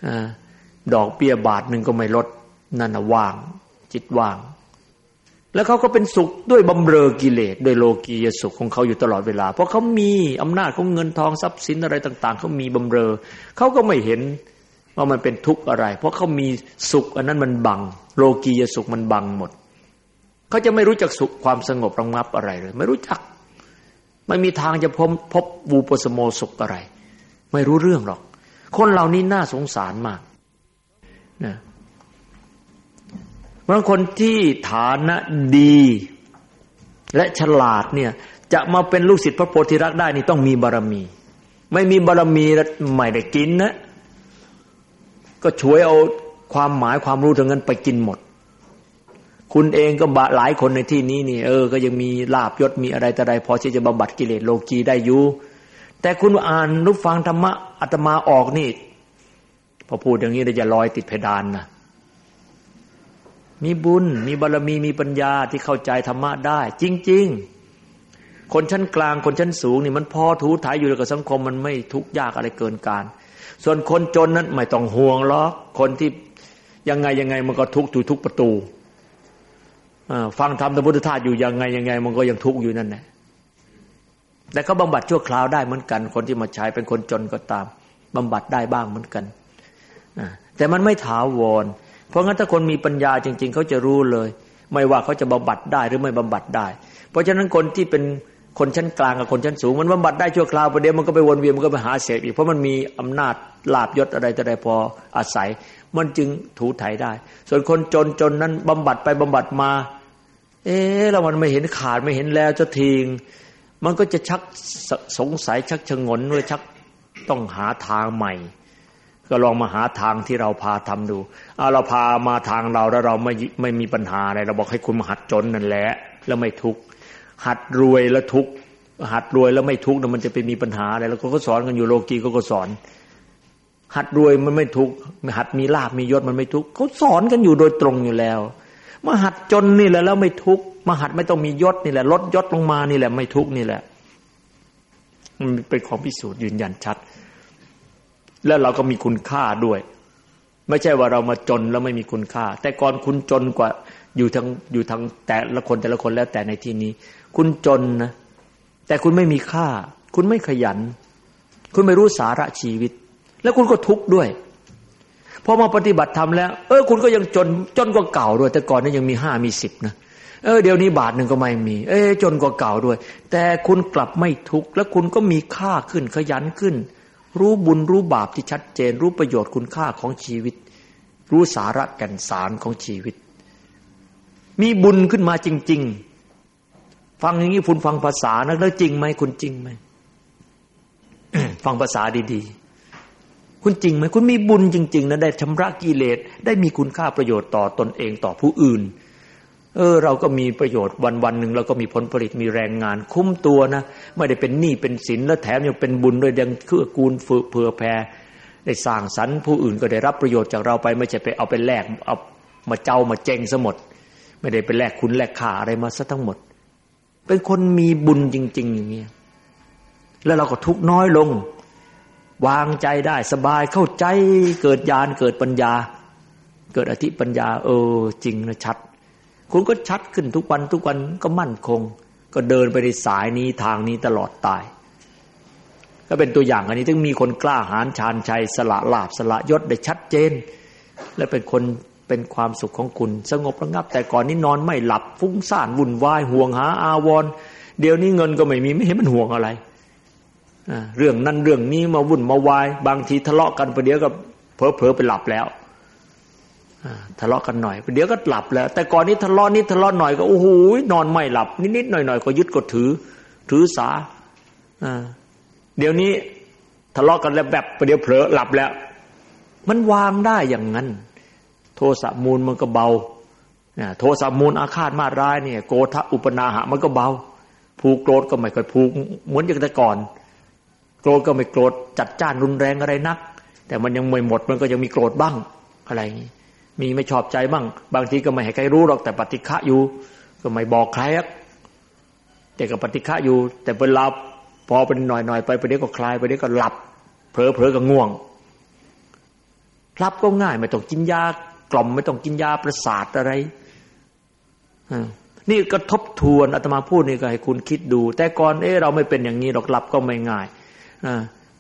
อ่าดอกเบี้ยบาทหนึ่งก็ไม่ลดนั่นนะว่าง จิตว่าง แล้วเขาก็เป็นสุขด้วยบำเรอกิเลสด้วยโลกียสุขของเขาอยู่ตลอดเวลา เพราะเขามีอำนาจของเงินทองทรัพย์สินอะไรต่าง ๆเขามีบำเรอเขาก็ไม่เห็นว่ามันเป็นทุกข์อะไร เพราะเขามีสุขอันนั้นมันบัง โลกียสุขมันบังหมด เขาจะไม่รู้จักสุขความสงบระงับอะไรเลย ไม่รู้จัก ไม่มีทางจะพบพบบูปสโมสุขอะไร ไม่รู้เรื่องหรอก คนเหล่านี้น่าสงสารมากนะบางคนที่ฐานะดี และฉลาดเนี่ยจะมาเป็นลูกศิษย์พระโพธิรักได้นี่ต้องมีบารมี ไม่มีบารมีไม่ได้กินนะ ก็ช่วยเอาความหมายความรู้ทั้งนั้นไปกินหมด คุณเองก็บหลายคนในที่นี้นี่เออ ก็ยังมีลาบยศมีอะไรแต่ใดพอที่จะบำบัดกิเลสโลกีได้อยู่แต่คุณอ่านรู้ฟังธรรมะอาตมาออกนี่ พอพูดอย่างนี้เราจะลอยติดเพดานนะมีบุญ มีบารรมีมีปัญญาที่เข้าใจธรรมะได้ จริง ๆ คนชั้นกลางคนชั้นสูงนี่มันพอถูถ่ายอยู่กับสังคมมันไม่ทุกข์ยากอะไรเกินการ ส่วนคนจนนั้นไม่ต้องห่วงหรอกคนที่ยังไงยังไงมันก็ทุกข์อยู่ทุกประตู ฟังธรรมพระพุทธทาสอยู่ยังไงยังไง มันก็ยังทุกข์อยู่นั่นแหละแต่เขาบำบัดชั่วคราวได้เหมือนกัน คนที่มาใช้เป็นคนจนก็ตามบำบัดได้บ้างเหมือนกันแต่มันไม่ถาวร เพราะงั้นถ้าคนมีปัญญาจริง ๆ เขาจะรู้เลย ไม่ว่าเขาจะบำบัดได้หรือไม่บำบัดได้ เพราะฉะนั้นคนที่เป็นคนชั้นกลางกับคนชั้นสูง มันบำบัดได้ชั่วคราวประเดี๋ยวมันก็ไปวนเวียนมันก็ไปหาเสพอีกเพราะมันมีอำนาจลาบยศอะไรแต่ใดพออาศัย มันจึงถูถ่ายได้ ส่วนคนจนจนนั้นบำบัดไปบำบัดมา เอ๊ะเรามันไม่เห็นขาดไม่เห็นแล้วจะทิ้งมันก็จะชักสงสัยชักชงนเลยชักต้องหาทางใหม่ ก็ลองมาหาทางที่เราพาทำดูเอาเราพามาทางเราแล้วเราไม่ไม่มีปัญหาอะไรเราบอกให้คุณมาหัดจนนั่นแหละแล้วไม่ทุกข์หัดรวยแล้วทุกข์หัดรวยแล้วไม่ทุกข์มันจะไปมีปัญหาอะไรแล้วก็สอนกันอยู่โลกีก็ก็สอน หัดรวยมันไม่ทุกข์หัดมีลาบมียศมันไม่ทุกข์เขาสอนกันอยู่โดยตรงอยู่แล้ว มหัดจนนี่แหละแล้วไม่ทุกข์มหัดไม่ต้องมียศนี่แหละลดยศลงมานี่แหละ ไม่ทุกข์นี่แหละมันเป็นของพิสูจน์ยืนยันชัด แล้วเราก็มีคุณค่าด้วย ไม่ใช่ว่าเรามาจนแล้วไม่มีคุณค่า แต่ก่อนคุณจนกว่าอยู่ทั้งอยู่ทั้งแต่ละคนแต่ละคนแล้วแต่ในที่นี้ คุณจนนะแต่คุณไม่มีค่า คุณไม่ขยัน คุณไม่รู้สาระชีวิต แล้วคุณก็ทุกข์ด้วย พอมาปฏิบัติธรรมแล้ว เออคุณก็ยังจนจนกว่าเก่าด้วย แต่ก่อนนี้ยังมีห้ามีสิบนะเออเดี๋ยวนี้บาทหนึ่งก็ไม่มี เออจนกว่าเก่าด้วย แต่คุณกลับไม่ทุกข์แล้วคุณก็มีค่าขึ้นขยันขึ้น รู้บุญรู้บาปที่ชัดเจน รู้ประโยชน์คุณค่าของชีวิต รู้สาระแก่นสารของชีวิต มีบุญขึ้นมาจริง ๆ ฟังอย่างนี้คุณฟังภาษานะแล้วจริงไหมคุณจริงไหมฟังภาษาดีๆ คุณจริงไหมคุณมีบุญจริงๆนะได้ชำระกิเลสได้มีคุณค่าประโยชน์ต่อตนเองต่อผู้อื่น เออ เราก็มีประโยชน์วันวันหนึ่งเราก็มีผลผลิตมีแรงงาน คุ้มตัวนะไม่ได้เป็นหนี้เป็นสินแล้วแถมยังเป็นบุญด้วยยังเกื้อกูลเผื่อแผ่ได้สร้างสรรค์ผู้อื่นก็ได้รับประโยชน์จากเราไป ไม่ใช่ไปเอาไปแลกเอามาเจ้ามาเจงซะหมด ไม่ได้ไปแลกคุณแลกขาอะไรมาซะทั้งหมด เป็นคนมีบุญจริง ๆ อย่างเงี้ยแล้วเราก็ทุกน้อยลง วางใจได้สบายเข้าใจเกิดญาณเกิดปัญญา เกิดอธิปัญญา เออ จริงนะชัด คุณก็ชัดขึ้นทุกวันทุกวันก็มั่นคง ก็เดินไปในสายนี้ทางนี้ตลอดตาย ก็เป็นตัวอย่างอันนี้ถึงมีคนกล้าหาญชาญชัยสละลาบสละยศได้ชัดเจน และเป็นคนเป็นความสุขของคุณ สงบระงับ แต่ก่อนนี้นอนไม่หลับฟุ้งซ่านวุ่นวายห่วงหาอาวรเดี๋ยวนี้เงินก็ไม่มีไม่เห็นมันห่วงอะไร เรื่องนั้นเรื่องนี้มาวุ่นมาวาย บางทีทะเลาะกันประเดี๋ยวก็เผลอเผลอไปหลับแล้วทะเลาะกันหน่อยประเดี๋ยวก็หลับแล้ว แต่ก่อนนี้ทะเลาะนิดทะเลาะหน่อยก็โอ้โหนอนไม่หลับ นิดนิดหน่อยหน่อยก็ยึดก็ถือ ถือสาเดี๋ยวนี้ทะเลาะกันแล้วแบบประเดี๋ยวเผลอหลับแล้ว มันวางได้อย่างนั้น โทสะมูลมันก็เบาโทสะมูลอาฆาตมาร้ายเนี่ย โกทะอุปนาหะมันก็เบา ผูกโกรธก็ไม่ค่อยผูกเหมือนอย่างแต่ก่อน โกรธก็ไม่โกรธจัดจ้านรุนแรงอะไรนัก แต่มันยังไม่หมดมันก็ยังมีโกรธบ้างอะไรอย่างนี้มีไม่ชอบใจบ้าง บางทีก็ไม่ให้ใครรู้หรอกแต่ปฏิฆะอยู่ ก็ไม่บอกใครแต่ก็ปฏิฆะอยู่ แต่เวลาพอเป็นหน่อยๆไปไปเดี๋ยวก็คลายไปเดี๋ยวก็หลับเผลอเผลอก็ง่วงหลับก็ง่ายไม่ต้องกินยากล่อมไม่ต้องกินยาประสาทอะไรนี่ก็ทบทวนอาตมาพูดนี่ก็ให้คุณคิดดู แต่ก่อนเออเราไม่เป็นอย่างนี้หรอกหลับก็ไม่ง่าย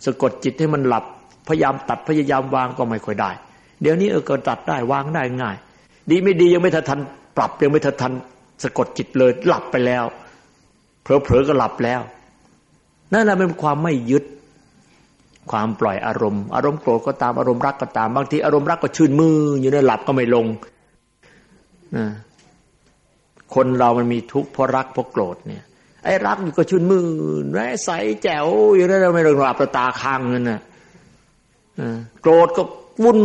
สะกดจิตให้มันหลับ พยายามตัดพยายามวางก็ไม่ค่อยได้ เดี๋ยวนี้เออก็ตัดได้วางได้ง่าย ดีไม่ดียังไม่ทันปรับยังไม่ทันสะกดจิตเลยหลับไปแล้วเผลอๆก็หลับแล้วนั่นแหละเป็นความไม่ยึดความปล่อยอารมณ์ อารมณ์โกรธก็ตามอารมณ์รักก็ตามบางทีอารมณ์รักก็ชื่นมืออยู่ในหลับก็ไม่ลงคนเรามันมีทุกข์เพราะรักเพราะโกรธเนี่ย ไอ้รักอยู่ก็ชื่นมือแร้ใสแจ๋วอยู่แล้วเราไม่ลงหลับตาค้างนั่นน่ะโกรธก็วุ่น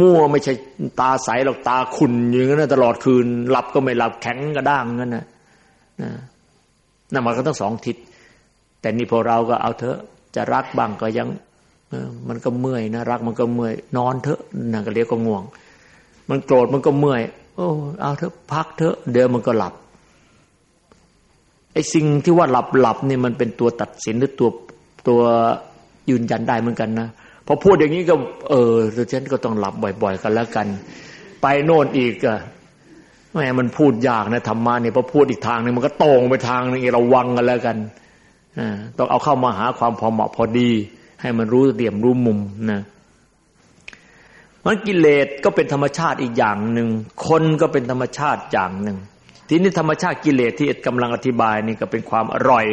มั่วไม่ใช่ตาใสหรอกตาขุ่นอย่างนั้นตลอดคืน หลับก็ไม่หลับแข็งกระด้างนั่นน่ะนั่นมันก็ต้องสองทิศแต่นี่พอเราก็เอาเถอะจะรักบ้างก็ยังมันก็เมื่อยนะรักมันก็เมื่อย นอนเถอะนั่นก็เรียกก็ง่วง มันโกรธมันก็เมื่อย โอ้เอาเถอะพักเถอะเดี๋ยวมันก็หลับ อ้สิ่งที่ว่าหลับหลับนี่ยมันเป็นตัวตัดสินหรือตัวตัวยืนยันได้เหมือนกันนะพอพูดอย่างนี้ก็ เออฉันก็ต้องหลับบ่อย ๆ กันแล้วกัน ไปโน่นอีกอะแม่มันพูดยากนะธรรมะเนี่ยพอพูดอีกทางนึงมันก็ตรงไปทางนึงเราวังกันแล้วกันอต้องเอาเข้ามาหาความพอเหมาะพอดี ให้มันรู้เดี่ยมรู้มุมนะมันกิเลสก็เป็นธรรมชาติอีกอย่างหนึ่งคนก็เป็นธรรมชาติอย่างหนึ่ง ทีนี้ธรรมชาติกิเลสที่กำลังอธิบายนี่ก็เป็นความอร่อย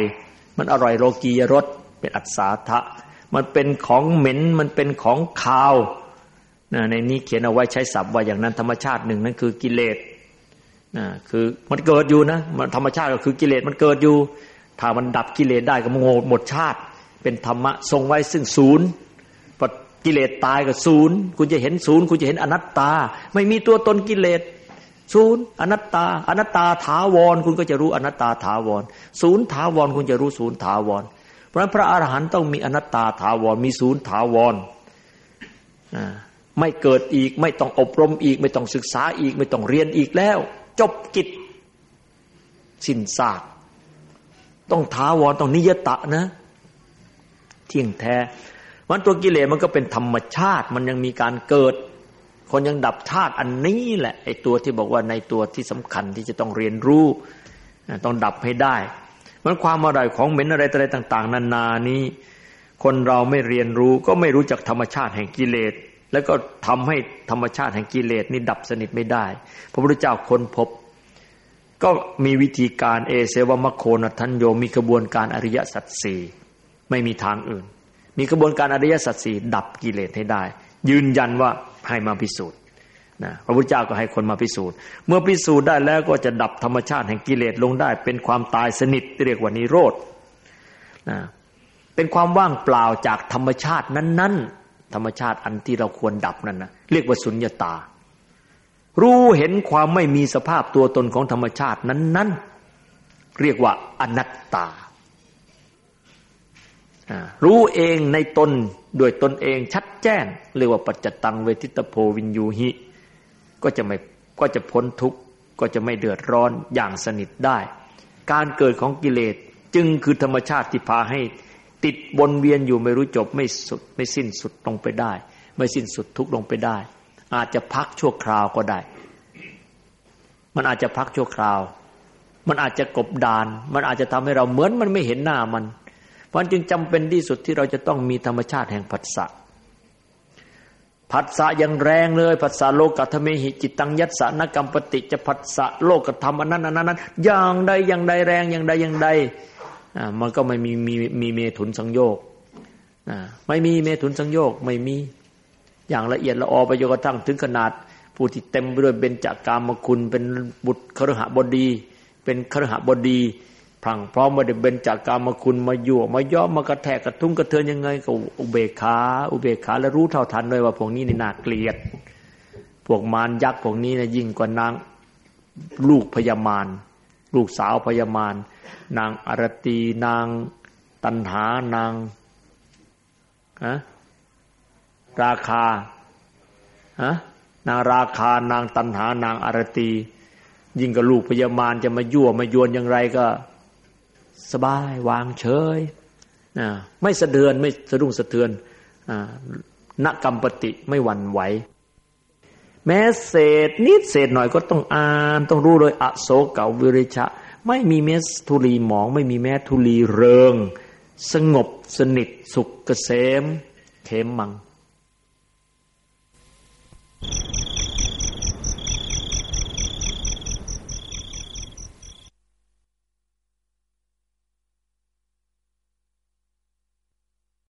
มันอร่อยโลกียรสเป็นอัศทะมันเป็นของเหม็นมันเป็นของคาวนะในนี้เขียนเอาไว้ใช้ศัพท์ว่าอย่างนั้นธรรมชาติหนึ่งนั่นคือกิเลสนะคือมันเกิดอยู่นะมันธรรมชาติก็คือกิเลสมันเกิดอยู่ ถ้ามันดับกิเลสได้ก็มันหมดชาติ เป็นธรรมะทรงไว้ซึ่งศูนย์พอกิเลสตายก็ศูนย์คุณจะเห็นศูนย์คุณจะเห็นอนัตตา ไม่มีตัวตนกิเลส ศูนย์อนัตตา อนัตตาถาวร คุณก็จะรู้อนัตตาถาวร ศูนย์ถาวร คุณจะรู้ศูนย์ถาวร เพราะฉะนั้นพระอรหันต์ต้องมีอนัตตาถาวร มีศูนย์ถาวรไม่เกิดอีก ไม่ต้องอบรมอีก ไม่ต้องศึกษาอีก ไม่ต้องเรียนอีกแล้ว จบกิจ สิ้นซาก ต้องท้าวรต้องนิยตะนะ เที่ยงแท้มันตัวกิเลสมันก็เป็นธรรมชาติ มันยังมีการเกิด คนยังดับธาตุอันนี้แหละไอ้ตัวที่บอกว่าในตัวที่สำคัญที่จะต้องเรียนรู้ ต้องดับให้ได้ มันความอร่อยของเหม็นอะไรอะไรต่าง ๆ นานานี้ คนเราไม่เรียนรู้ก็ไม่รู้จักธรรมชาติแห่งกิเลส แล้วก็ทำให้ธรรมชาติแห่งกิเลสนี่ดับสนิทไม่ได้ พระพุทธเจ้าค้นพบ ก็มีวิธีการเอเสวมโคนัทันโยมีกระบวนการอริยสัจสี่ไม่มีทางอื่น มีกระบวนการอริยสัจสี่ดับกิเลสให้ได้ ยืนยันว่า ให้มาพิสูจน์นะพระพุทธเจ้าก็ให้คนมาพิสูจน์ เมื่อพิสูจน์ได้แล้วก็จะดับธรรมชาติแห่งกิเลสลงได้ เป็นความตายสนิทเรียกว่านิโรธนะเป็นความว่างเปล่าจากธรรมชาตินั้น ๆ ธรรมชาติอันที่เราควรดับนั่นนะเรียกว่าสุญญตา รู้เห็นความไม่มีสภาพตัวตนของธรรมชาตินั้น ๆ เรียกว่าอนัตตา รู้เองในตนด้วยตนเองชัดแจ้งเรียกว่าปัจจตังเวทิตโพวินยูหิ ก็จะไม่ก็จะพ้นทุกข์ก็จะไม่เดือดร้อนอย่างสนิทได้ การเกิดของกิเลสจึงคือธรรมชาติที่พาให้ติดวนเวียนอยู่ไม่รู้จบไม่สุดไม่สิ้นสุดลงไปได้ ไม่สิ้นสุดทุกลงไปได้ อาจจะพักชั่วคราวก็ได้ มันอาจจะพักชั่วคราว มันอาจจะกบดาน มันอาจจะทำให้เราเหมือนมันไม่เห็นหน้ามัน เพราะจึงจำเป็นที่สุดที่เราจะต้องมีธรรมชาติแห่งผัสสะผัสสะยังแรงเลยผัสสะโลกัตเมหิจิตตังยัตสานกรรมปฏิจะผัสสะโลกธรรมอันนั้นอันนั้นอย่างใดอย่างใดแรงอย่างใดอย่างใดอ่ามันก็ไม่มีมีมีเมถุนสังโยกอ่าไม่มีเมถุนสังโยกไม่มีอย่างละเอียดละออไปจนกระทั่งถึงขนาด ผู้ที่เต็มไปด้วยเบญจากามคุณเป็นบุตรครหบดี เป็นครหบดี พังพร้อมมาได้เบญจากามคุณมายั่วมาย่อมากระแทกกระทุ้งกระเทือนยังไงก็อุเบกขาอุเบกขาและรู้เท่าทันเลยว่าพวกนี้นี่น่าเกลียด พวกมารยักษ์พวกนี้นะยิ่งกว่านางลูกพญามารลูกสาวพญามารนางอารตีนางตันหานางฮะราคาฮะนางราคานางตันหานางอารตียิ่งกับลูกพญามารจะมายั่วมา ยวนอย่างไรก็ สบายวางเฉยไม่สะเดือนไม่สะดุ้งสะเทือนนักกรรมปฏิไม่หวั่นไหว แม้เศษนิดเศษหน่อยก็ต้องอ่าน ต้องรู้เลยอโศกเก่าวิริชะ ไม่มีแม้ทุลีหมอง ไม่มีแม้ทุลีเริง สงบสนิทสุขเกษมเขมมัง